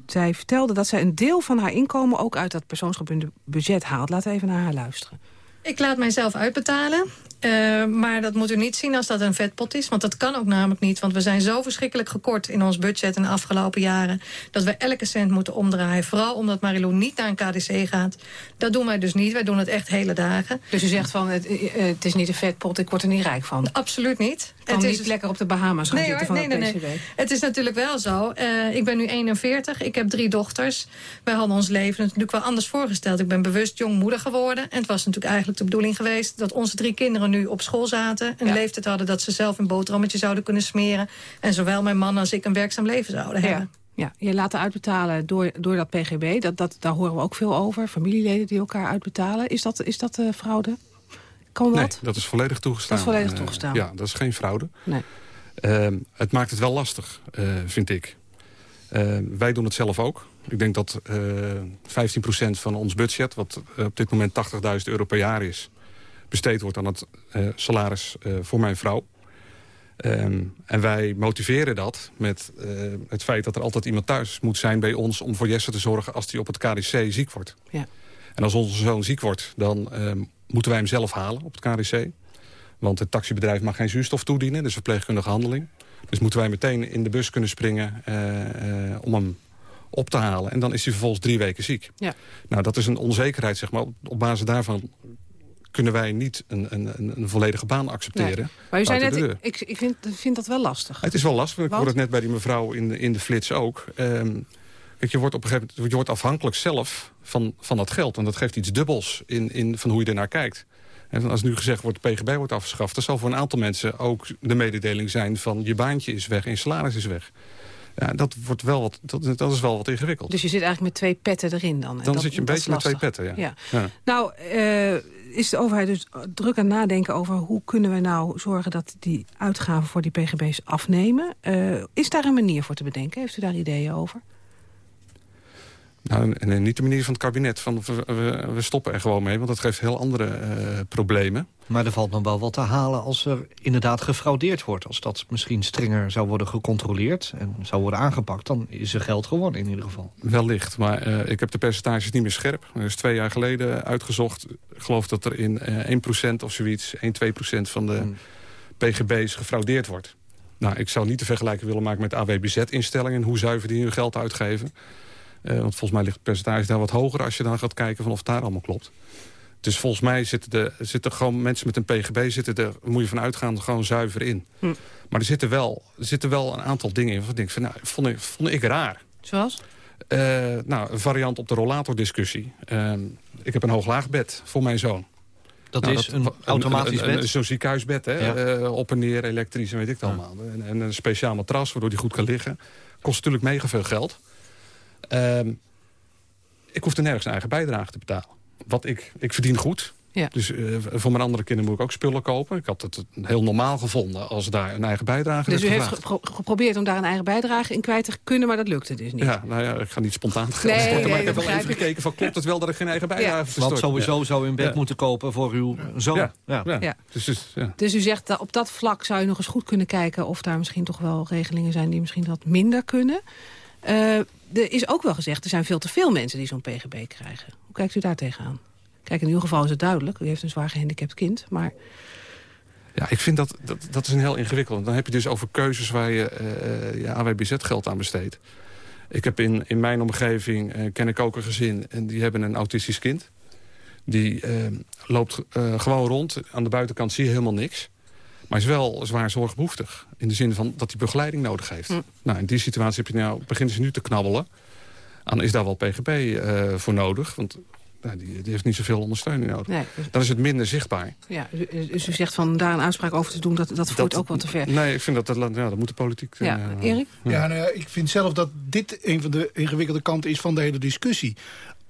zij vertelde dat zij een deel van haar inkomen... ook uit dat persoonsgebonden budget haalt. Laten we even naar haar luisteren. Ik laat mijzelf uitbetalen. eh, maar dat moet u niet zien als dat een vetpot is. Want dat kan ook namelijk niet. Want we zijn zo verschrikkelijk gekort in ons budget in de afgelopen jaren... dat we elke cent moeten omdraaien. Vooral omdat Marilou niet naar een KDC gaat. Dat doen wij dus niet. Wij doen het echt hele dagen. Dus u zegt van, het, het is niet een vetpot, ik word er niet rijk van. Absoluut niet. Kan Het niet is- lekker op de Bahama's gaan Nee, zitten hoor, van nee, nee, nee. Het is natuurlijk wel zo. Eh, ik ben nu 41, ik heb drie dochters. Wij hadden ons leven natuurlijk wel anders voorgesteld. Ik ben bewust jong moeder geworden. En het was natuurlijk eigenlijk de bedoeling geweest... dat onze drie kinderen nu op school zaten. Een leeftijd hadden dat ze zelf een boterhammetje zouden kunnen smeren. En zowel mijn man als ik een werkzaam leven zouden hebben. Ja, je laten uitbetalen door, door dat PGB. Dat, dat, daar horen we ook veel over. Familieleden die elkaar uitbetalen. Is dat, is dat eh, fraude? Kan dat? Nee, dat is volledig toegestaan. Dat is volledig Eh, toegestaan. ja, dat is geen fraude. Nee. Ehm, het maakt het wel lastig, eh, vind ik. Ehm, wij doen het zelf ook. Ik denk dat eh 15% van ons budget, wat eh, op dit moment 80.000 euro per jaar is... besteed wordt aan het eh, salaris eh, voor mijn vrouw. Ehm, en wij motiveren dat met eh, het feit dat er altijd iemand thuis moet zijn bij ons... om voor Jesse te zorgen als hij op het KDC ziek wordt. Ja. En als onze zoon ziek wordt, dan ehm, moeten wij hem zelf halen op het KDC. Want het taxibedrijf mag geen zuurstof toedienen, dus verpleegkundige handeling. Dus moeten wij meteen in de bus kunnen springen eh, eh, om hem op te halen. En dan is hij vervolgens drie weken ziek. Ja. Nou, dat is een onzekerheid, zeg maar. Op, basis daarvan kunnen wij niet een, een, een, volledige baan accepteren. Nee. Maar u zei net, de ik, ik, ik vind, vind dat wel lastig. Het is wel lastig. Ik Want? hoorde het net bij die mevrouw in de, in de flits ook. Kijk, je wordt op een gegeven moment je wordt afhankelijk zelf van, van dat geld. En dat geeft iets dubbels in, in, van hoe je ernaar kijkt. En als nu gezegd wordt, de PGB wordt afgeschaft... dan zal voor een aantal mensen ook de mededeling zijn van... je baantje is weg en je salaris is weg. Ja, dat, wordt wel wat, dat, dat is wel wat ingewikkeld. Dus je zit eigenlijk met twee petten erin dan. En dan dat- zit je een beetje met twee petten, ja. Ja. Ja. Nou, eh, is de overheid dus druk aan het nadenken over... hoe kunnen we nou zorgen dat die uitgaven voor die pgb's afnemen? Eh, is daar een manier voor te bedenken? Heeft u daar ideeën over? Nou, en, niet de manier van het kabinet. Van, we, we- stoppen er gewoon mee, want dat geeft heel andere eh, problemen. Maar er valt nog wel wat te halen als er inderdaad gefraudeerd wordt. Als dat misschien strenger zou worden gecontroleerd en zou worden aangepakt... dan is er geld gewonnen in ieder geval. Wellicht, maar eh, ik heb de percentages niet meer scherp. Er is twee jaar geleden uitgezocht. Ik geloof dat er in eh 1% of zoiets, 1, 2% van de Hmm. pgb's gefraudeerd wordt. Nou, ik zou niet de vergelijking willen maken met AWBZ-instellingen... hoe zuiver die hun geld uitgeven. Eh, want volgens mij ligt het percentage daar wat hoger... als je dan gaat kijken van of het daar allemaal klopt. Dus volgens mij zitten, de, zitten gewoon mensen met een pgb... Zitten er, moet je vanuit gaan, gewoon zuiver in. Hm. Maar er zitten, wel, er zitten wel een aantal dingen in... Wat ik van, nou, vond, ik, vond ik raar. Zoals? Eh, nou, een variant op de rollatordiscussie. Ehm ik heb een hoog-laag bed voor mijn zoon. Dat Nou, is een automatisch een- een- bed? Zo'n ziekenhuisbed, hè? Ja. Eh, op en neer, elektrisch en weet ik het allemaal. En, en een speciaal matras, waardoor die goed kan liggen. Kost natuurlijk mega veel geld. Ehm, ik hoef er nergens een eigen bijdrage te betalen. Wat ik, ik verdien goed. Ja. Dus eh, voor mijn andere kinderen moet ik ook spullen kopen. Ik had het heel normaal gevonden als daar een eigen bijdrage Dus u heeft geprobeerd om daar een eigen bijdrage in kwijt te kunnen... maar dat lukte dus niet. Ja, nou ja, ik ga niet spontaan geld Nee, storten, nee, maar ik heb wel even ik. gekeken van klopt het wel dat ik geen eigen bijdrage Ja. verstort. Want sowieso Ja. zou u een bed Ja. moeten kopen voor uw zoon. Ja. Ja. Ja. Ja. Dus, dus, ja. Dus u zegt dat op dat vlak zou je nog eens goed kunnen kijken... of daar misschien toch wel regelingen zijn die misschien wat minder kunnen. Eh, er is ook wel gezegd, er zijn veel te veel mensen die zo'n pgb krijgen. Hoe kijkt u daar tegenaan? Kijk, in uw geval is het duidelijk. U heeft een zwaar gehandicapt kind, maar... Ja, ik vind dat, dat, dat is een heel ingewikkeld. Dan heb je dus over keuzes waar je eh, je AWBZ-geld aan besteedt. Ik heb in, in mijn omgeving, eh, ken ik ook een gezin... en die hebben een autistisch kind. Die eh, loopt eh, gewoon rond. Aan de buitenkant zie je helemaal niks. Maar is wel zwaar zorgbehoeftig. In de zin van dat hij begeleiding nodig heeft. Hm. Nou, in die situatie heb je nou, beginnen ze nu te knabbelen. Aan, is daar wel PGB eh, voor nodig? Want nou, die, die heeft niet zoveel ondersteuning nodig. Nee, dus- Dan is het minder zichtbaar. Ja, dus u zegt van daar een uitspraak over te doen, dat, dat voert ook wel te ver. Nee, ik vind dat dat, ja, dat moet de politiek... Ja, eh, Erik? Ja, nou ja, ik vind zelf dat dit een van de ingewikkelde kanten is van de hele discussie.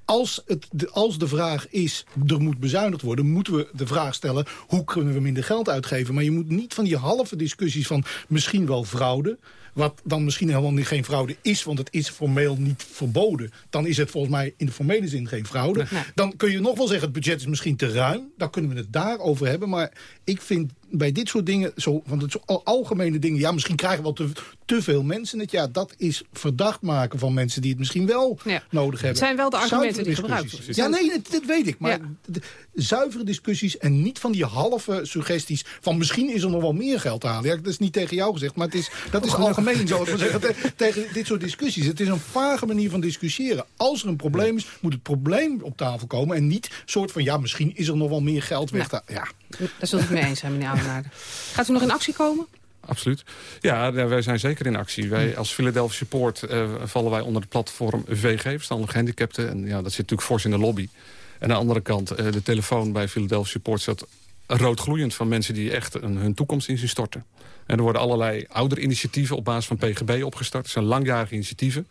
Als, het, de, als de vraag is, er moet bezuinigd worden... moeten we de vraag stellen, hoe kunnen we minder geld uitgeven? Maar je moet niet van die halve discussies van misschien wel fraude... wat dan misschien helemaal niet geen fraude is... want het is formeel niet verboden. Dan is het volgens mij in de formele zin geen fraude. Dan kun je nog wel zeggen, het budget is misschien te ruim. Dan kunnen we het daarover hebben. Maar ik vind bij dit soort dingen, zo, van het zo al- algemene dingen... ja, misschien krijgen we wel te, te veel mensen het. Ja, dat is verdacht maken van mensen die het misschien wel nodig hebben. Het zijn wel de argumenten die gebruikt worden. Ja, nee, dat, dat weet ik. Maar zuivere discussies en niet van die halve suggesties... van misschien is er nog wel meer geld te halen. Ja, dat is niet tegen jou gezegd, maar het is, dat is algemeen zo. Ik wil zeggen, te- tegen dit soort discussies. Het is een vage manier van discussiëren. Als er een probleem is, moet het probleem op tafel komen... en niet soort van, ja, misschien is er nog wel meer geld weg. te- Ja. Daar zult u het mee eens zijn, meneer Oudenaarde. Gaat u nog in actie komen? Absoluut. Ja, wij zijn zeker in actie. Wij als Philadelphia Support eh, vallen wij onder het platform VG, verstandelijk gehandicapten. En ja, dat zit natuurlijk fors in de lobby. En aan de andere kant, eh, de telefoon bij Philadelphia Support staat roodgloeiend van mensen die echt een, hun toekomst in zien storten. En er worden allerlei ouderinitiatieven op basis van PGB opgestart. Dat zijn langjarige initiatieven.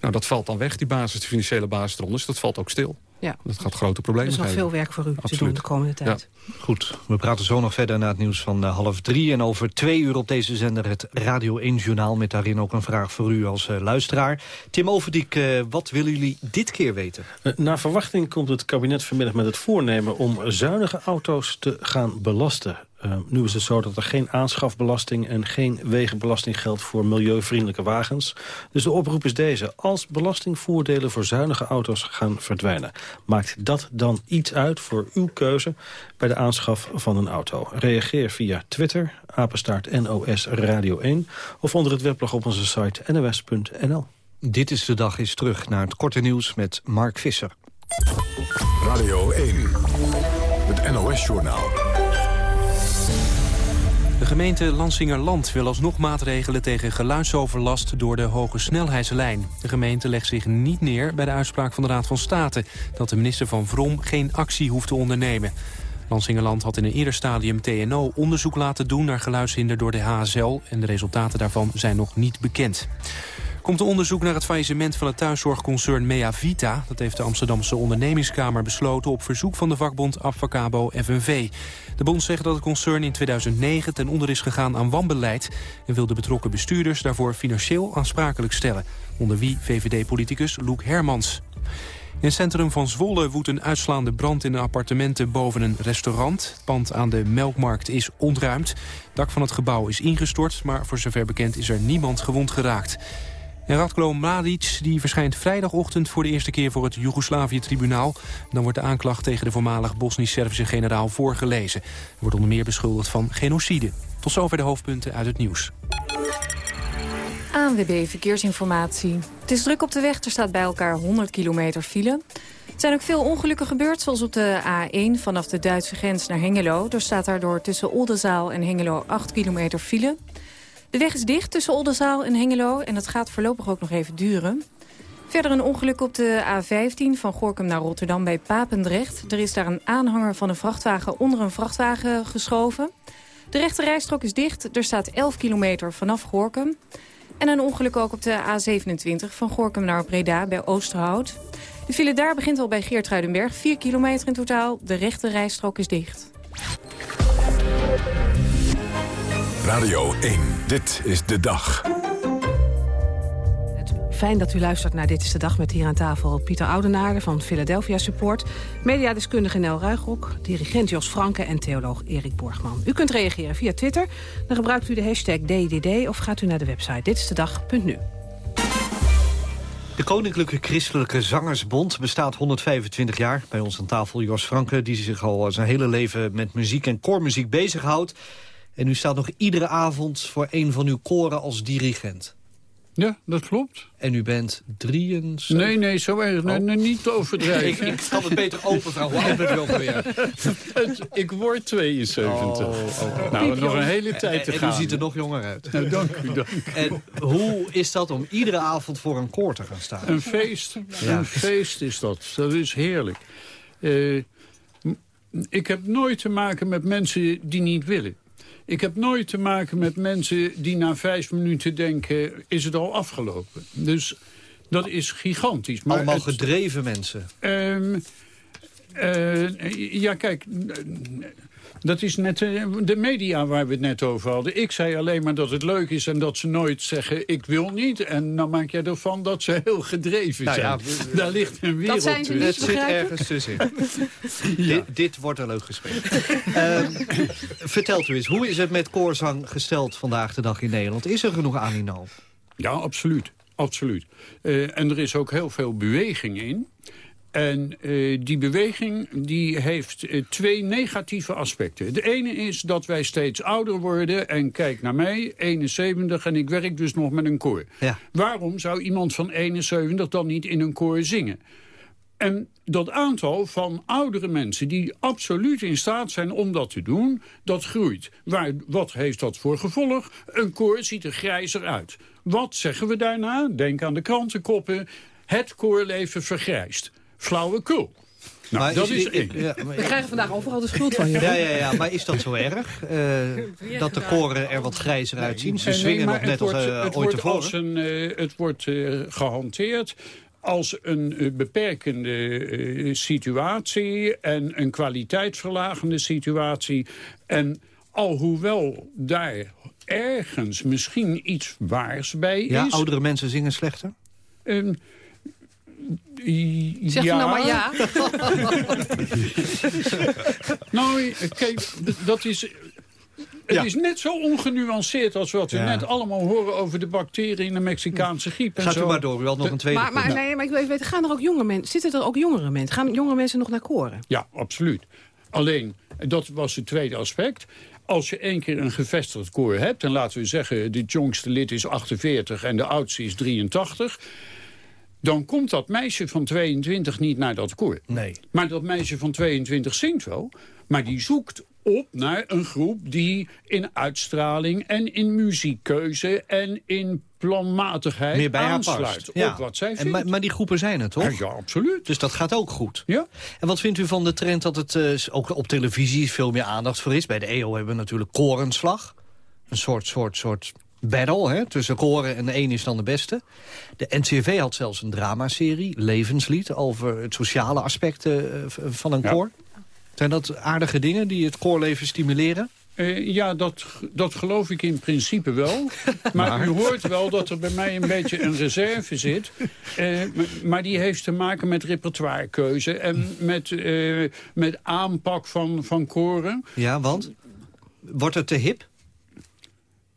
Nou, dat valt dan weg, die basis, de financiële basis eronder. Dus dat valt ook stil. Ja. Dat gaat grote problemen Er is nog geven. veel werk voor u te doen Absoluut. de komende tijd. Goed, we praten zo nog verder na het nieuws van eh, half drie. En over twee uur op deze zender het Radio 1-journaal... met daarin ook een vraag voor u als eh, luisteraar. Tim Overdiek, eh, wat willen jullie dit keer weten? Naar verwachting komt het kabinet vanmiddag met het voornemen om zuinige auto's te gaan belasten. Eh, nu is het zo dat er geen aanschafbelasting en geen wegenbelasting geldt voor milieuvriendelijke wagens. Dus de oproep is deze. Als belastingvoordelen voor zuinige auto's gaan verdwijnen, maakt dat dan iets uit voor uw keuze bij de aanschaf van een auto? Reageer via Twitter, apenstaart NOS Radio 1 of onder het weblog op onze site nws.nl. Dit is de dag is terug naar het korte nieuws met Mark Visser. Radio 1, het NOS-journaal. De gemeente Lansingerland wil alsnog maatregelen tegen geluidsoverlast door de hoge snelheidslijn. De gemeente legt zich niet neer bij de uitspraak van de Raad van State... dat de minister van Vrom geen actie hoeft te ondernemen. Lansingerland had in een eerder stadium TNO onderzoek laten doen... naar geluidshinder door de HSL en de resultaten daarvan zijn nog niet bekend. Komt onderzoek naar het faillissement van het thuiszorgconcern Meavita. Dat heeft de Amsterdamse ondernemingskamer besloten... op verzoek van de vakbond Abfacabo FNV. De bond zegt dat het concern in 2009 ten onder is gegaan aan wanbeleid... en wil de betrokken bestuurders daarvoor financieel aansprakelijk stellen. Onder wie VVD-politicus Loek Hermans. In het centrum van Zwolle woedt een uitslaande brand in de appartementen boven een restaurant. Het pand aan de Melkmarkt is ontruimd. Het dak van het gebouw is ingestort, maar voor zover bekend is er niemand gewond geraakt. En Radko Mladic die verschijnt vrijdagochtend voor de eerste keer voor het Joegoslavië-tribunaal. Dan wordt de aanklacht tegen de voormalig Bosnisch-Servische generaal voorgelezen. Hij wordt onder meer beschuldigd van genocide. Tot zover de hoofdpunten uit het nieuws. ANWB Verkeersinformatie. Het is druk op de weg, er staat bij elkaar 100 kilometer file. Er zijn ook veel ongelukken gebeurd, zoals op de A1 vanaf de Duitse grens naar Hengelo. Er staat daardoor tussen Oldenzaal en Hengelo 8 kilometer file. De weg is dicht tussen Oldenzaal en Hengelo en dat gaat voorlopig ook nog even duren. Verder een ongeluk op de A15 van Gorkum naar Rotterdam bij Papendrecht. Er is daar een aanhanger van een vrachtwagen onder een vrachtwagen geschoven. De rechte rijstrook is dicht, er staat 11 kilometer vanaf Gorkum. En een ongeluk ook op de A27 van Gorkum naar Breda bij Oosterhout. De file daar begint al bij Geertruidenberg, 4 kilometer in totaal. De rechte rijstrook is dicht. Radio 1, dit is de dag. Fijn dat u luistert naar Dit is de Dag met hier aan tafel Pieter Oudenaarde van Philadelphia Support, mediadeskundige Nel Ruigrok, dirigent Jos Franke en theoloog Erik Borgman. U kunt reageren via Twitter, dan gebruikt u de hashtag DDD of gaat u naar de website ditisdedag.nu. De Koninklijke Christelijke Zangersbond bestaat 125 jaar. Bij ons aan tafel Jos Franke, die zich al zijn hele leven met muziek en koormuziek bezighoudt. En u staat nog iedere avond voor een van uw koren als dirigent. Ja, dat klopt. En u bent 73? Nee, nee, zo erg. Nee, Oh. nee, niet overdrijven. ik, ik kan het beter open vragen. Hoe oud alweer? Het- ik word 72. oh. Nou, nog een hele tijd te en, gaan. En u ziet er nog jonger uit. Nou, dank u, dank u. En hoe is dat om iedere avond voor een koor te gaan staan? Een feest. Ja. Een feest is dat. Dat is heerlijk. Eh, ik heb nooit te maken met mensen die niet willen. Ik heb nooit te maken met mensen die na vijf minuten denken... is het al afgelopen. Dus dat is gigantisch. Maar Allemaal het- gedreven mensen. Ehm, eh, ja, kijk, dat is net eh, de media waar we het net over hadden. Ik zei alleen maar dat het leuk is en dat ze nooit zeggen ik wil niet. En dan maak jij ervan dat ze heel gedreven Nou zijn. ja, Daar ligt een wereld zijn ze niet. tussen. Het zit ergens tussenin. dit, dit wordt een leuk gesprek. Ehm, vertelt u eens, hoe is het met koorzang gesteld vandaag de dag in Nederland? Is er genoeg animo? Ja, absoluut. absoluut. Eh, en er is ook heel veel beweging in. En eh, die beweging die heeft eh, twee negatieve aspecten. De ene is dat wij steeds ouder worden. En kijk naar mij, 71, en ik werk dus nog met een koor. Ja. Waarom zou iemand van 71 dan niet in een koor zingen? En dat aantal van oudere mensen die absoluut in staat zijn om dat te doen, dat groeit. Waar, wat heeft dat voor gevolg? Een koor ziet er grijzer uit. Wat zeggen we daarna? Denk aan de krantenkoppen. Het koorleven vergrijst. Flauwekul. Nou, Maar dat is- is één. ja, maar- We krijgen vandaag overal de schuld van je. Ja, ja, ja, maar is dat zo erg? Eh, dat de koren er wat grijzer uitzien? Ze Nee, swingen maar nog net als eh, het ooit wordt als tevoren. een, eh, Het wordt eh, gehanteerd als een beperkende eh, situatie... en een kwaliteitsverlagende situatie. En alhoewel daar ergens misschien iets waars bij Ja, is... oudere mensen zingen slechter? Ehm, Zeg ja. nou maar ja. Nou, kijk, dat is... Het Ja. is net zo ongenuanceerd als wat we Ja. net allemaal horen over de bacteriën in de Mexicaanse griep. En Gaat u zo. maar door, u had nog een tweede Maar, nee, maar ik wil even weten, gaan er ook jonge mensen, zitten er ook jongere mensen? Gaan jonge mensen nog naar koren? Ja, absoluut. Alleen, dat was het tweede aspect. Als je één keer een gevestigd koor hebt... en laten we zeggen, de jongste lid is 48 en de oudste is 83... dan komt dat meisje van 22 niet naar dat koor. Nee. Maar dat meisje van 22 zingt wel, maar die zoekt op naar een groep die in uitstraling en in muziekkeuze en in planmatigheid Meer bij aansluit. Ja. op wat zij En, vindt. maar, maar die groepen zijn het, toch? Ja, ja, absoluut. Dus dat gaat ook goed. Ja. En wat vindt u van de trend dat het eh, ook op televisie veel meer aandacht voor is? Bij de EO hebben we natuurlijk korenslag. Een soort, soort, soort battle hè, tussen koren en de een is dan de beste. De NCV had zelfs een dramaserie, Levenslied... over het sociale aspecten eh, van een Ja. koor. Zijn dat aardige dingen die het koorleven stimuleren? Eh, ja, dat, dat geloof ik in principe wel. Maar, u hoort wel dat er bij mij een beetje een reserve zit. Eh, maar die heeft te maken met repertoirekeuze... en met, met aanpak van, van koren. Ja, want? Wordt het te hip?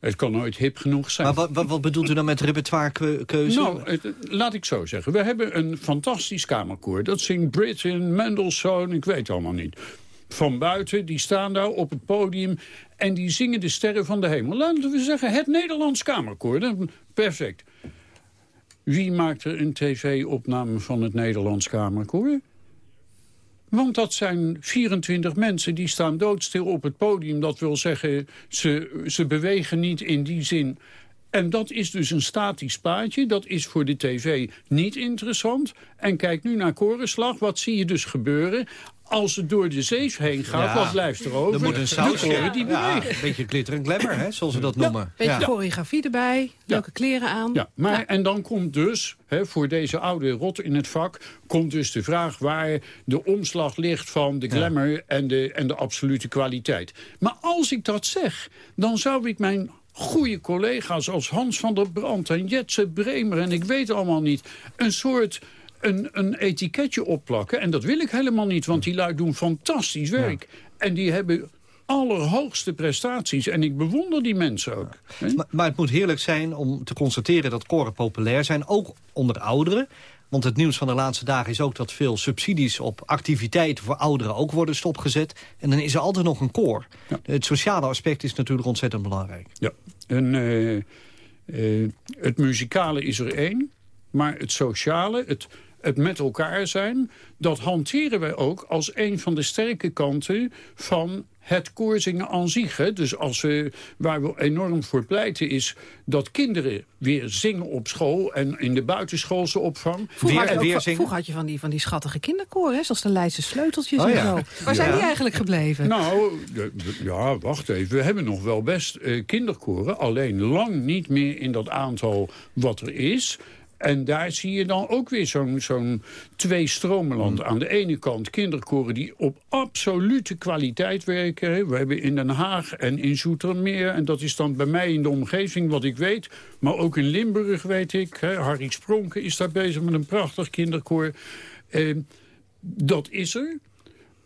Het kan nooit hip genoeg zijn. Maar wat, wat, wat bedoelt u dan met repertoirekeuze? Nou, het- laat ik zo zeggen. We hebben een fantastisch kamerkoor. Dat zingt Britten, Mendelssohn, ik weet allemaal niet. Van buiten, die staan daar op het podium... en die zingen de sterren van de hemel. Laten we zeggen, het Nederlands kamerkoor. Dat- Perfect. Wie maakt er een tv-opname van het Nederlands kamerkoor? Want dat zijn 24 mensen die staan doodstil op het podium. Dat wil zeggen, ze, ze bewegen niet in die zin. En dat is dus een statisch paadje. Dat is voor de tv niet interessant. En kijk nu naar Korenslag. Wat zie je dus gebeuren? Als het door de zeef heen gaat, Ja. wat blijft er over? Er moet een die Ja, bewegen. een beetje glitter en glamour, hè, zoals ze dat noemen. Beetje Ja. choreografie erbij, leuke kleren aan. Ja, maar en dan komt dus, hè, voor deze oude rot in het vak... komt dus de vraag waar de omslag ligt van de glamour en, de, en de absolute kwaliteit. Maar als ik dat zeg, dan zou ik mijn goede collega's als Hans van der Brandt en Jetse Bremer... en ik weet allemaal niet, een soort... Een, een etiketje opplakken. En dat wil ik helemaal niet, want die lui doen fantastisch werk. En die hebben allerhoogste prestaties. En ik bewonder die mensen ook. Maar, maar het moet heerlijk zijn om te constateren dat koren populair zijn, ook onder ouderen. Want het nieuws van de laatste dagen is ook dat veel subsidies op activiteiten voor ouderen ook worden stopgezet. En dan is er altijd nog een koor. Het sociale aspect is natuurlijk ontzettend belangrijk. Ja, en, eh, Eh, het muzikale is er één, maar het sociale, het, het met elkaar zijn... dat hanteren wij ook als een van de sterke kanten van het koorzingen aan zich. Hè. Dus als we, waar we enorm voor pleiten is dat kinderen weer zingen op school... en in de buitenschoolse opvang. Vroeger, weer, had, je ook, vroeger had je van die, van die schattige kinderkoren, hè, zoals de Leidse sleuteltjes Oh en ja. zo. Waar zijn die eigenlijk gebleven? Nou, ja, wacht even. We hebben nog wel best eh, kinderkoren. Alleen lang niet meer in dat aantal wat er is. En daar zie je dan ook weer zo'n zo'n twee-stromenland. Aan de ene kant kinderkoren die op absolute kwaliteit werken. We hebben in Den Haag en in Zoetermeer... en dat is dan bij mij in de omgeving wat ik weet. Maar ook in Limburg weet ik. Hè. Harry Spronken is daar bezig met een prachtig kinderkoor. Eh, dat is er.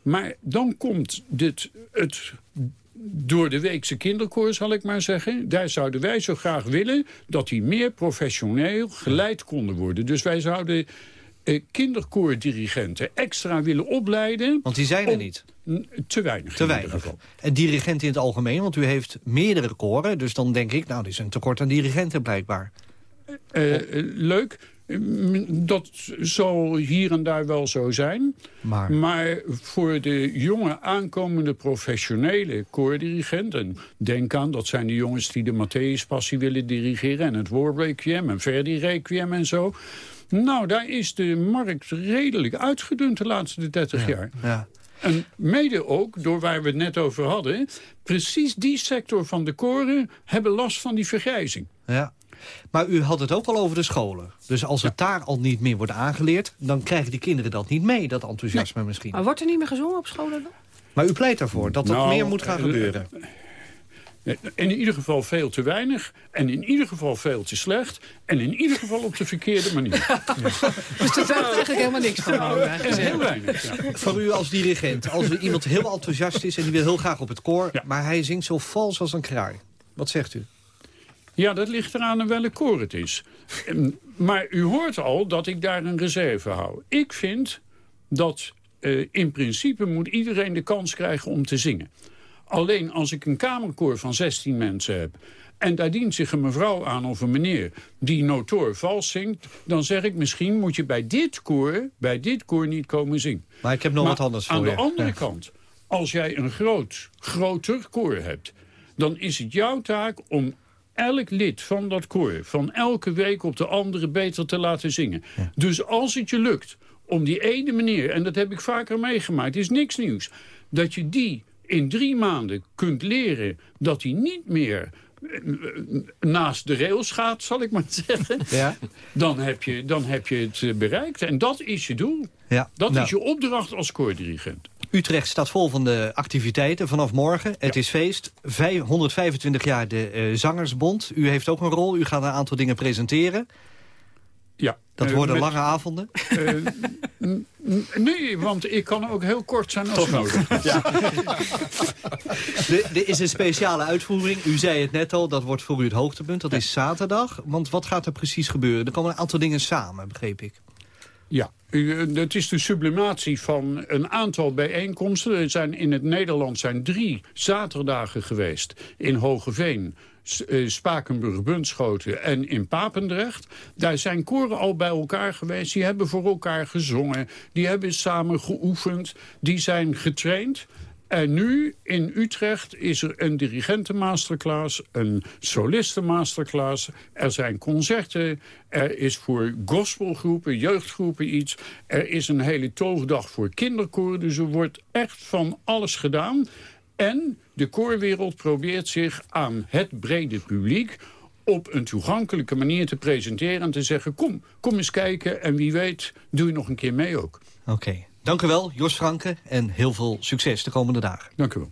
Maar dan komt dit, het door de weekse kinderkoor, zal ik maar zeggen. Daar zouden wij zo graag willen dat die meer professioneel geleid konden worden. Dus wij zouden eh, kinderkoordirigenten extra willen opleiden. Want die zijn er om- niet. Te weinig. Te in weinig. En dirigenten in het algemeen, want u heeft meerdere koren. Dus dan denk ik, nou, dit is een tekort aan dirigenten blijkbaar. Eh, eh, leuk. Dat zal hier en daar wel zo zijn. Maar, voor de jonge aankomende professionele koordirigenten... denk aan, dat zijn de jongens die de Matthäus-passie willen dirigeren... en het Requiem en Verdi Requiem en zo... Nou, daar is de markt redelijk uitgedund de laatste 30 jaar. Ja. En mede ook, door waar we het net over hadden... precies die sector van de koren hebben last van die vergrijzing. Ja. Maar u had het ook al over de scholen. Dus als het daar al niet meer wordt aangeleerd... dan krijgen die kinderen dat niet mee, dat enthousiasme misschien. Maar wordt er niet meer gezongen op scholen dan? Maar u pleit daarvoor dat dat Nou, meer moet gaan eh, gebeuren. In ieder geval veel te weinig. En in ieder geval veel te slecht. En in ieder geval op de verkeerde manier. Dus er staat eigenlijk helemaal niks van. wou u En eigenlijk heel weinig. ja. Voor u als dirigent, als er iemand heel enthousiast is... en die wil heel graag op het koor, maar hij zingt zo vals als een kraai. Wat zegt u? Ja, dat ligt eraan aan welk koor het is. Ehm, Maar u hoort al dat ik daar een reserve hou. Ik vind dat eh, in principe moet iedereen de kans krijgen om te zingen. Alleen als ik een kamerkoor van 16 mensen heb... en daar dient zich een mevrouw aan of een meneer die notoor vals zingt... dan zeg ik misschien moet je bij dit koor, bij dit koor niet komen zingen. Maar ik heb nog wat anders voor Aan de andere Ja. kant, als jij een groot, groter koor hebt... dan is het jouw taak om elk lid van dat koor... van elke week op de andere beter te laten zingen. Dus als het je lukt om die ene meneer... en dat heb ik vaker meegemaakt, is niks nieuws... dat je die in drie maanden kunt leren dat hij niet meer eh, naast de rails gaat, zal ik maar zeggen... Ja? Dan, heb je, dan heb je het eh, bereikt. En dat is je doel. Ja. Dat Nou. is je opdracht als koordirigent. Utrecht staat vol van de activiteiten vanaf morgen. Het is feest. Vijf- 125 jaar de eh, Zangersbond. U heeft ook een rol. U gaat een aantal dingen presenteren. Ja. Dat Eh, worden met- lange avonden. N- nee, want ik kan ook heel kort zijn als nodig. is. Er er is een speciale uitvoering. U zei het net al, dat wordt voor u het hoogtepunt. Dat is zaterdag. Want wat gaat er precies gebeuren? Er komen een aantal dingen samen, begreep ik. Ja, u, het is de sublimatie van een aantal bijeenkomsten. Er zijn in het Nederland zijn drie zaterdagen geweest. In Hogeveen, eh, Spakenburg, Bunschoten en in Papendrecht. Daar zijn koren al bij elkaar geweest. Die hebben voor elkaar gezongen. Die hebben samen geoefend. Die zijn getraind. En nu in Utrecht is er een dirigentenmasterclass, een solistenmasterclass. Er zijn concerten, er is voor gospelgroepen, jeugdgroepen iets. Er is een hele toogdag voor kinderkoren, dus er wordt echt van alles gedaan. En de koorwereld probeert zich aan het brede publiek op een toegankelijke manier te presenteren... en te zeggen, kom, kom eens kijken en wie weet doe je nog een keer mee ook. Oké. Dank u wel, Jos Franke. En heel veel succes de komende dagen. Dank u wel.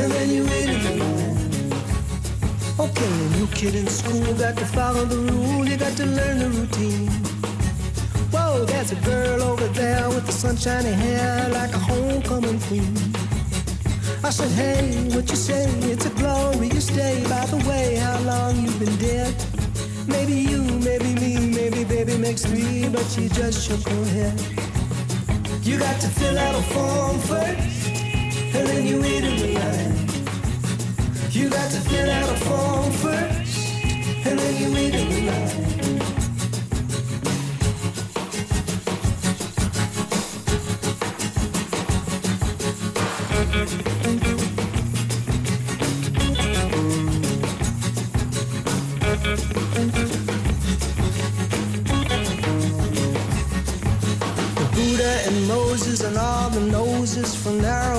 and then you line. Okay, new kid in school, got to follow the rule, you got to learn the routine. Whoa, there's a girl over there with the sunshiny hair like a homecoming queen. I said, hey, what you say? It's a glorious day. By the way, how long you been dead? Maybe you, maybe me, maybe baby makes three, but she just shook her head. You got to fill out a form first, and then you wait in the line. You got to fill out a form first, and then you wait in the line.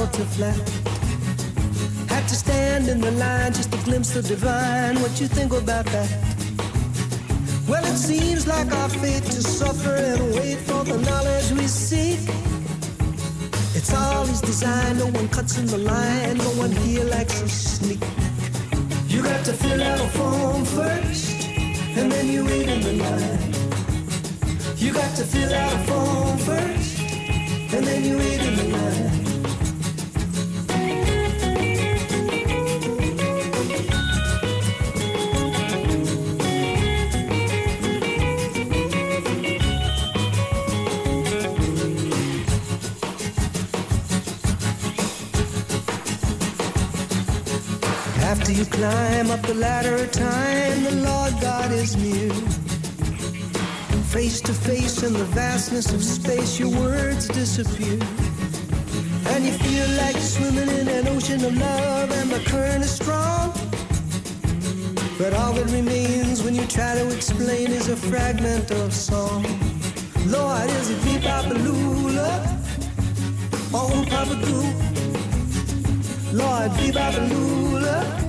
To flat had to stand in the line just a glimpse the divine. What you think about that? Well, it seems like our fate to suffer and wait for the knowledge we seek. It's all his design. No one cuts in the line. No one here likes to sneak. You got to fill out a form first, and then you wait in the line. You got to fill out a form first, and then you wait in the line. You climb up the ladder of time, the Lord God is near. Face to face in the vastness of space, your words disappear. And you feel like swimming in an ocean of love, and the current is strong. But all that remains when you try to explain is a fragment of song. Lord, is it beep papa lula? Oh, papa doo. Lord, beep papa lula.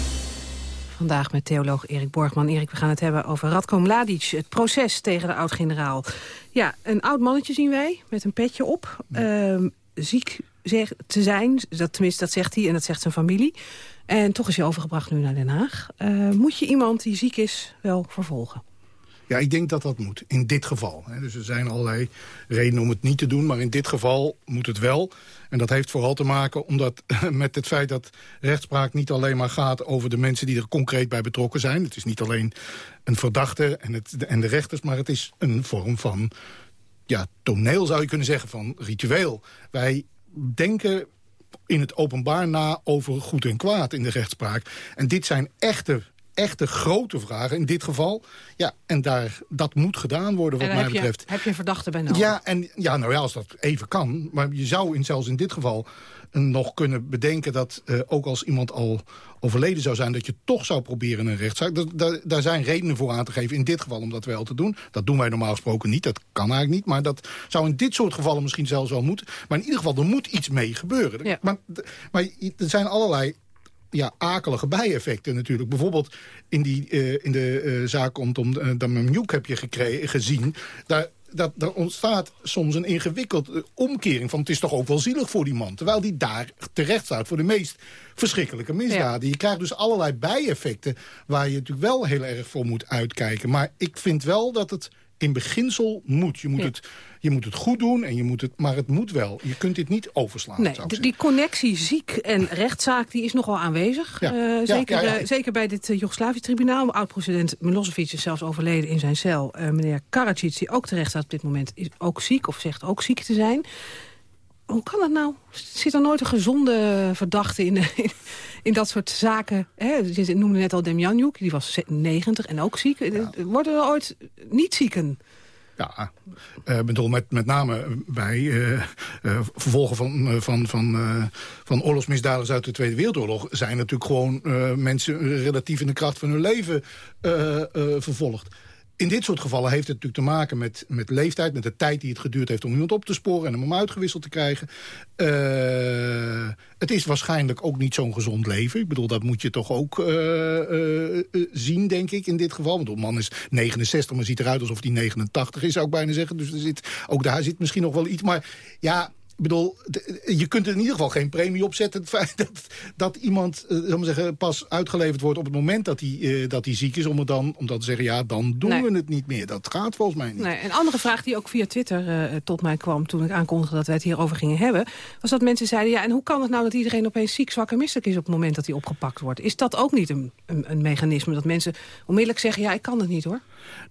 Vandaag met theoloog Erik Borgman. Erik, we gaan het hebben over Radko Mladic, het proces tegen de oud-generaal. Ja, een oud mannetje zien wij, met een petje op. Ehm, ziek zeg, te zijn, dat, tenminste dat zegt hij en dat zegt zijn familie. En toch is hij overgebracht nu naar Den Haag. Eh, moet je iemand die ziek is wel vervolgen? Ja, ik denk dat dat moet, in dit geval. Dus er zijn allerlei redenen om het niet te doen, maar in dit geval moet het wel. En dat heeft vooral te maken omdat, met het feit dat rechtspraak niet alleen maar gaat over de mensen die er concreet bij betrokken zijn. Het is niet alleen een verdachte en, het, en de rechters, maar het is een vorm van ja, toneel zou je kunnen zeggen, van ritueel. Wij denken in het openbaar na over goed en kwaad in de rechtspraak. En dit zijn echte echte grote vragen in dit geval. Ja, en daar, dat moet gedaan worden wat mij betreft. Je, heb je een verdachte bij nodig? Ja, en, ja, nou ja, als dat even kan. Maar je zou in, zelfs in dit geval eh, nog kunnen bedenken... dat eh, ook als iemand al overleden zou zijn... dat je toch zou proberen een rechtszaak. Daar zijn redenen voor aan te geven in dit geval om dat wel te doen. Dat doen wij normaal gesproken niet, dat kan eigenlijk niet. Maar dat zou in dit soort gevallen misschien zelfs wel moeten. Maar in ieder geval, er moet iets mee gebeuren. Maar, maar er zijn allerlei ja, akelige bijeffecten natuurlijk. Bijvoorbeeld in, die, eh, in de eh, zaak rondom uh, Damamjuk heb je gekregen, gezien... Daar, dat, daar ontstaat soms een ingewikkeld eh, omkering van... het is toch ook wel zielig voor die man. Terwijl die daar terecht staat voor de meest verschrikkelijke misdaden. Je krijgt dus allerlei bijeffecten waar je natuurlijk wel heel erg voor moet uitkijken. Maar ik vind wel dat het in beginsel moet. Je moet, Ja. het, je moet het goed doen, en je moet het, maar het moet wel. Je kunt dit niet overslaan, Nee, die connectie ziek en rechtszaak die is nogal aanwezig. Ja. Eh, Ja, zeker, eh, zeker bij dit uh, Joegoslavië-tribunaal. Oud-president Milosevic is zelfs overleden in zijn cel. Eh, meneer Karadzic, die ook terecht staat op dit moment, is ook ziek of zegt ook ziek te zijn. Hoe kan dat nou? Zit er nooit een gezonde verdachte in, in, in dat soort zaken? Hè? Je noemde net al Demjanjuk, die was 90 en ook ziek. Eh, Worden er ooit niet zieken? Ja, eh, bedoel, met, met name bij eh, eh, vervolgen van, van, van, van oorlogsmisdadigers uit de Tweede Wereldoorlog... zijn natuurlijk gewoon mensen relatief in de kracht van hun leven vervolgd. In dit soort gevallen heeft het natuurlijk te maken met, met leeftijd... met de tijd die het geduurd heeft om iemand op te sporen... en hem om uitgewisseld te krijgen. Eh, het is waarschijnlijk ook niet zo'n gezond leven. Ik bedoel, dat moet je toch ook eh, eh, zien, denk ik, in dit geval. Want de man is 69, maar ziet eruit alsof hij 89 is, zou ik bijna zeggen. Dus er zit, ook daar zit misschien nog wel iets. Maar ja, bedoel, je kunt er in ieder geval geen premie op zetten. Het feit dat, dat iemand eh, zal ik maar zeggen, pas uitgeleverd wordt op het moment dat hij, eh, dat hij ziek is... om, er dan, om dan te zeggen, ja, dan doen Nee. we het niet meer. Dat gaat volgens mij niet. Nee, een andere vraag die ook via Twitter eh, tot mij kwam... toen ik aankondigde dat wij het hierover gingen hebben... was dat mensen zeiden, ja, en hoe kan het nou dat iedereen opeens ziek, zwak en misselijk is... op het moment dat hij opgepakt wordt? Is dat ook niet een, een, een mechanisme dat mensen onmiddellijk zeggen... ja, ik kan het niet, hoor?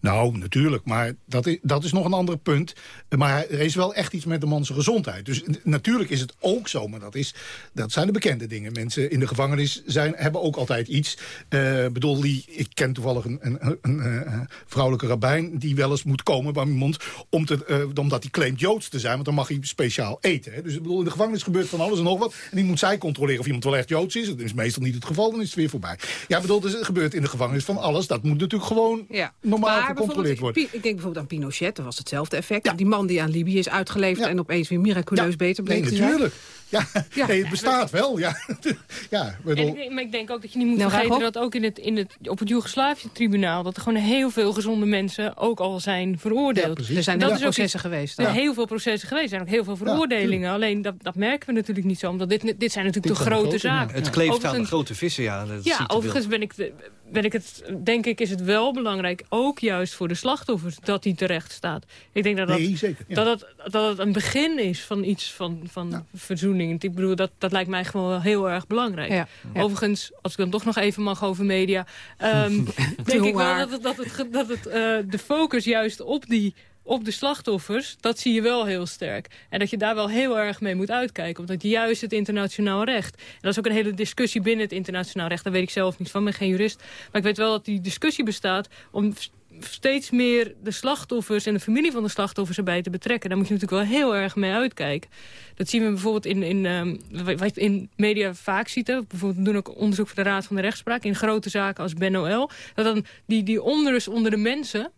Nou, natuurlijk, maar dat is, dat is nog een ander punt. Maar er is wel echt iets met de manse gezondheid. Dus n- natuurlijk is het ook zo, maar dat, is, dat zijn de bekende dingen. Mensen in de gevangenis zijn, hebben ook altijd iets. Eh, bedoel, die, ik ken toevallig een, een, een, eh, vrouwelijke rabbijn... die wel eens moet komen bij mijn mond... Om te, eh, omdat hij claimt Joods te zijn, want dan mag hij speciaal eten. Hè. Dus ik bedoel, in de gevangenis gebeurt van alles en nog wat. En die moet zij controleren of iemand wel echt Joods is. Dat is meestal niet het geval, dan is het weer voorbij. Ja, bedoel, dus er gebeurt in de gevangenis van alles. Dat moet natuurlijk gewoon Ja. normaal gecontroleerd worden. Ik denk bijvoorbeeld aan Pinochet, dat was hetzelfde effect. Die man die aan Libië is uitgeleverd en opeens weer miraculeus beter bleek Nee, natuurlijk. Ja, Nee, het bestaat wel. Ja, ja bedoel, ik, denk- maar ik denk ook dat je niet moet Nou, vergeten dat ook in het, in het, op het Joegoslavië-tribunaal... dat er gewoon heel veel gezonde mensen ook al zijn veroordeeld. Ja. Er zijn heel processen geweest, Er zijn heel veel processen geweest. Er zijn ook heel veel veroordelingen. Alleen dat, dat merken we natuurlijk niet zo. Omdat dit, dit zijn natuurlijk de grote zaken. Het kleeft aan de grote vissen, ja. Dat ja, overigens ben ik, de- ben ik het, denk ik, is het wel belangrijk, ook juist voor de slachtoffers, dat die terecht staat. Ik denk dat dat, Nee, zeker, ja. dat, het, dat het een begin is van iets van, van verzoening. Ik bedoel, dat, dat lijkt mij gewoon wel heel erg belangrijk. Ja, ja. Overigens, als ik dan toch nog even mag over media, ehm, denk ik wel dat het, dat het, dat het eh, de focus juist op die op de slachtoffers, dat zie je wel heel sterk. En dat je daar wel heel erg mee moet uitkijken. Omdat juist het internationaal recht... en dat is ook een hele discussie binnen het internationaal recht... daar weet ik zelf niet van, ik ben geen jurist. Maar ik weet wel dat die discussie bestaat... om steeds meer de slachtoffers en de familie van de slachtoffers erbij te betrekken. Daar moet je natuurlijk wel heel erg mee uitkijken. Dat zien we bijvoorbeeld in, in, ehm, wat je in media vaak ziet. Hè. Bijvoorbeeld doen ook onderzoek voor de Raad van de Rechtspraak... in grote zaken als Ben OL. Dat dan die, die onrust onder de mensen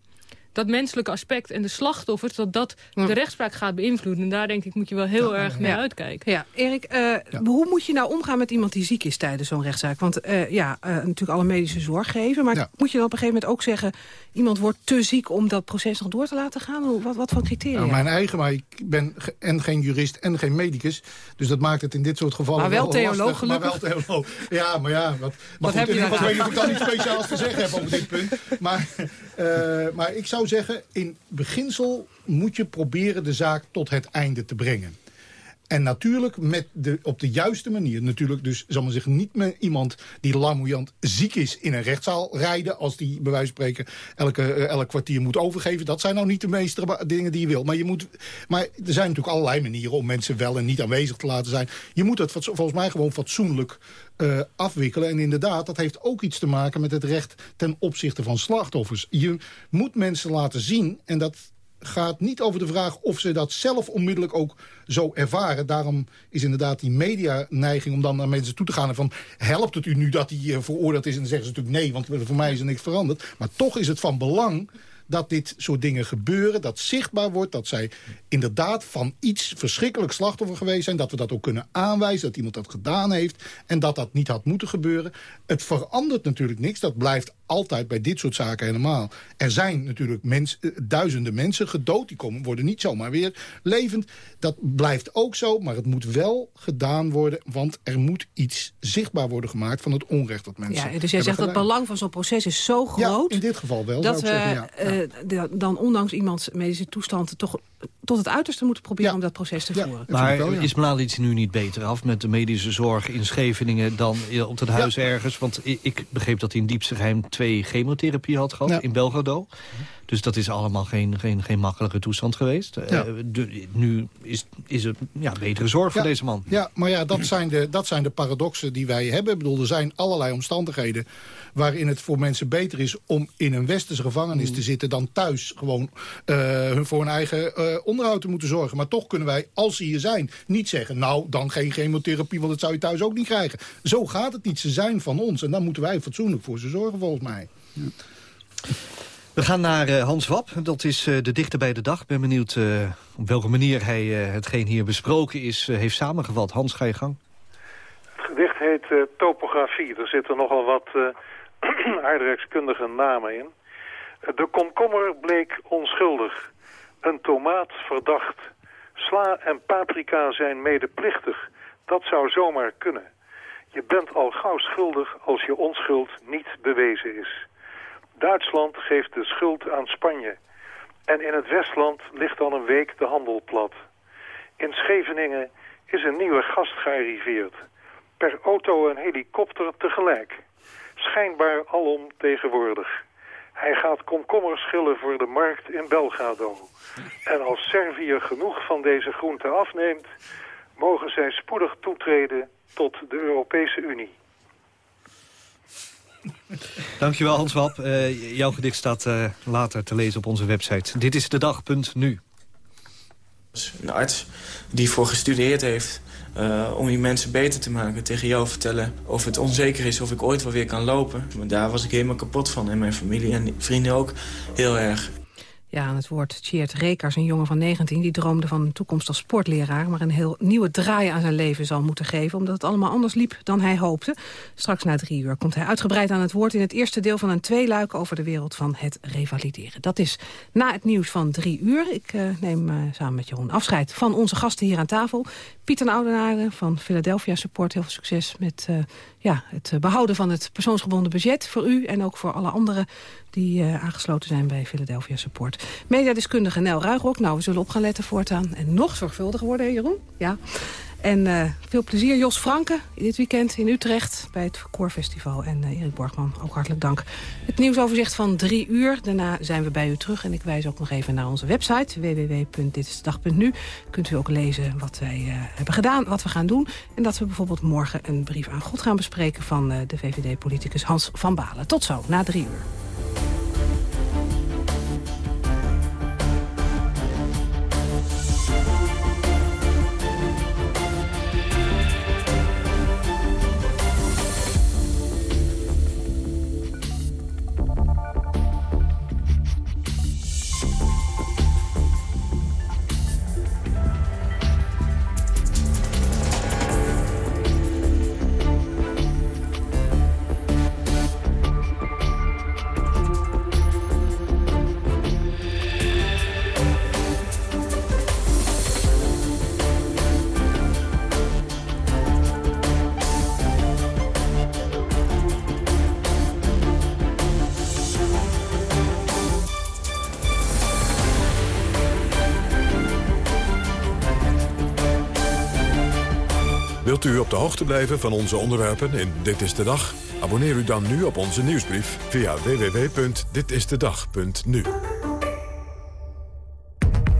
dat menselijke aspect en de slachtoffers... dat dat de rechtspraak gaat beïnvloeden. En daar denk ik moet je wel heel erg mee uitkijken. Ja, Erik, eh, hoe moet je nou omgaan met iemand die ziek is tijdens zo'n rechtszaak? Want eh, ja, eh, natuurlijk alle medische zorg geven. Maar moet je dan op een gegeven moment ook zeggen... iemand wordt te ziek om dat proces nog door te laten gaan? Hoe- Wat, wat voor criteria? nou, mijn eigen, maar ik ben ge- en geen jurist en geen medicus. Dus dat maakt het in dit soort gevallen Maar wel lastig, theoloog, Maar wel theoloog. Ja, maar ja, wat, maar goed, heb in je ieder geval weet ik of ik dan iets speciaals te zeggen heb over dit punt. Maar, eh, maar ik zou zeggen, in beginsel moet je proberen de zaak tot het einde te brengen. En natuurlijk met de, op de juiste manier. Natuurlijk dus, zal maar zeggen, niet met iemand die lamoyant ziek is in een rechtszaal rijden. Als die bij wijze van spreken elke, eh, elk kwartier moet overgeven. Dat zijn nou niet de meeste dingen die je wil. Maar, je moet, maar er zijn natuurlijk allerlei manieren om mensen wel en niet aanwezig te laten zijn. Je moet fatso- volgens mij gewoon fatsoenlijk eh, afwikkelen. En inderdaad, dat heeft ook iets te maken met het recht ten opzichte van slachtoffers. Je moet mensen laten zien, en dat gaat niet over de vraag of ze dat zelf onmiddellijk ook zo ervaren. Daarom is inderdaad die media-neiging om dan naar mensen toe te gaan... en van, helpt het u nu dat hij eh, veroordeeld is? En dan zeggen ze natuurlijk nee, want voor mij is er niks veranderd. Maar toch is het van belang dat dit soort dingen gebeuren, dat zichtbaar wordt... dat zij inderdaad van iets verschrikkelijk slachtoffer geweest zijn... dat we dat ook kunnen aanwijzen, dat iemand dat gedaan heeft... en dat dat niet had moeten gebeuren. Het verandert natuurlijk niks, dat blijft altijd bij dit soort zaken helemaal. Er zijn natuurlijk mens, eh, duizenden mensen gedood. Die komen, worden niet zomaar weer levend. Dat blijft ook zo, maar het moet wel gedaan worden. Want er moet iets zichtbaar worden gemaakt van het onrecht dat mensen Ja, dus jij zegt dat het belang van zo'n proces is zo groot... Ja, in dit geval wel, dat zou ik we zeggen, ja. eh, da- dan ondanks iemands medische toestand... toch tot het uiterste moeten proberen om dat proces te voeren. Maar is Mladic nu niet beter af met de medische zorg in Scheveningen... dan eh, op het huis ergens? Want ik, ik begreep dat hij in diepste geheim twee chemotherapie had gehad in Belgrado. Dus dat is allemaal geen, geen, geen makkelijke toestand geweest. Eh, Ja. de- nu is, is er ja, betere zorg voor Ja, deze man. Ja, maar ja, dat zijn, de, dat zijn de paradoxen die wij hebben. Ik bedoel, er zijn allerlei omstandigheden waarin het voor mensen beter is... om in een westerse gevangenis Mm. te zitten dan thuis gewoon eh, voor hun eigen eh, onderhoud te moeten zorgen. Maar toch kunnen wij, als ze hier zijn, niet zeggen... nou, dan geen chemotherapie, want dat zou je thuis ook niet krijgen. Zo gaat het niet. Ze zijn van ons en dan moeten wij fatsoenlijk voor ze zorgen, volgens mij. We gaan naar eh, Hans Wap. Dat is eh, de dichter bij de dag. Ik ben benieuwd eh, op welke manier hij hetgeen hier besproken is... heeft samengevat. Hans, ga je gang. Het gedicht heet Topografie. Er zitten nogal wat aardrijkskundige namen in. De komkommer bleek onschuldig. Een tomaat verdacht. Sla en paprika zijn medeplichtig. Dat zou zomaar kunnen. Je bent al gauw schuldig als je onschuld niet bewezen is. Duitsland geeft de schuld aan Spanje. En in het Westland ligt dan een week de handel plat. In Scheveningen is een nieuwe gast gearriveerd. Per auto en helikopter tegelijk. Schijnbaar alom tegenwoordig. Hij gaat komkommer schillen voor de markt in Belgrado. En als Servië genoeg van deze groente afneemt... mogen zij spoedig toetreden tot de Europese Unie. Dankjewel, Hans Wap. Eh, jouw gedicht staat eh, later te lezen op onze website. Dit is de dag.nu. Een arts die voor gestudeerd heeft eh, om die mensen beter te maken. Tegen jou vertellen of het onzeker is of ik ooit wel weer kan lopen. Maar daar was ik helemaal kapot van. En mijn familie en vrienden ook heel erg. Ja, aan het woord Tjeerd Rekers, een jongen van 19... die droomde van een toekomst als sportleraar... maar een heel nieuwe draai aan zijn leven zal moeten geven... omdat het allemaal anders liep dan hij hoopte. Straks na drie uur komt hij uitgebreid aan het woord... in het eerste deel van een tweeluik over de wereld van het revalideren. Dat is na het nieuws van drie uur. Ik eh, neem eh, samen met Jeroen afscheid van onze gasten hier aan tafel. Pieter Oudenaren van Philadelphia Support. Heel veel succes met eh, ja, het eh, behouden van het persoonsgebonden budget... voor u en ook voor alle anderen die eh, aangesloten zijn bij Philadelphia Support. Mediadeskundige Nel Ruigrok. Nou, we zullen op gaan letten voortaan. En nog zorgvuldiger worden, Jeroen? Ja. En eh, veel plezier, Jos Franke, dit weekend in Utrecht... bij het Koorfestival. En eh, Erik Borgman, ook hartelijk dank. Het nieuwsoverzicht van drie uur. Daarna zijn we bij u terug. En ik wijs ook nog even naar onze website, www.ditisdag.nu. Kunt u ook lezen wat wij eh, hebben gedaan, wat we gaan doen. En dat we bijvoorbeeld morgen een brief aan God gaan bespreken... van de VVD-politicus Hans van Balen. Tot zo, na drie uur. De hoogte blijven van onze onderwerpen in Dit is de Dag? Abonneer u dan nu op onze nieuwsbrief via www.ditistedag.nu.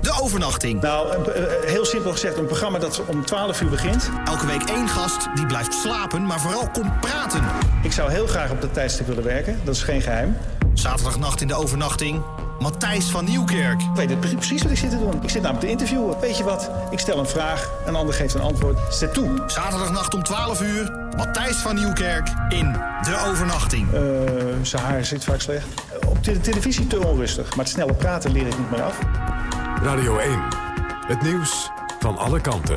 De overnachting. Nou, eh, eh, heel simpel gezegd, een programma dat om 12 uur begint. Elke week één gast die blijft slapen, maar vooral komt praten. Ik zou heel graag op dat tijdstip willen werken, dat is geen geheim. Zaterdagnacht in de overnachting. Matthijs van Nieuwkerk. Ik weet het pre- precies wat ik zit te doen. Ik zit namelijk te interviewen. Weet je wat? Ik stel een vraag, een ander geeft een antwoord. Zet toe. Zaterdagnacht om 12 uur. Matthijs van Nieuwkerk in De Overnachting. Eh, zijn haar zit vaak slecht. Op de televisie te onrustig, maar het snelle praten leer ik niet meer af. Radio 1. Het nieuws van alle kanten.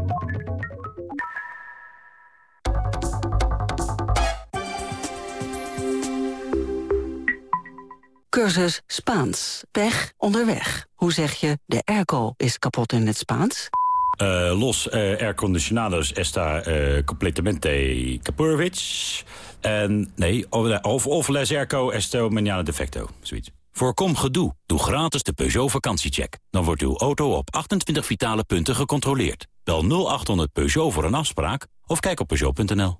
Cursus Spaans. Pech onderweg. Hoe zeg je de airco is kapot in het Spaans? Uh, los uh, aircondicionados esta uh, completamente capurwitz. En nee, of, of les airco esto mañana defecto. Zoiets. Voorkom gedoe. Doe gratis de Peugeot vakantiecheck. Dan wordt uw auto op 28 vitale punten gecontroleerd. Bel 0800 Peugeot voor een afspraak of kijk op Peugeot.nl.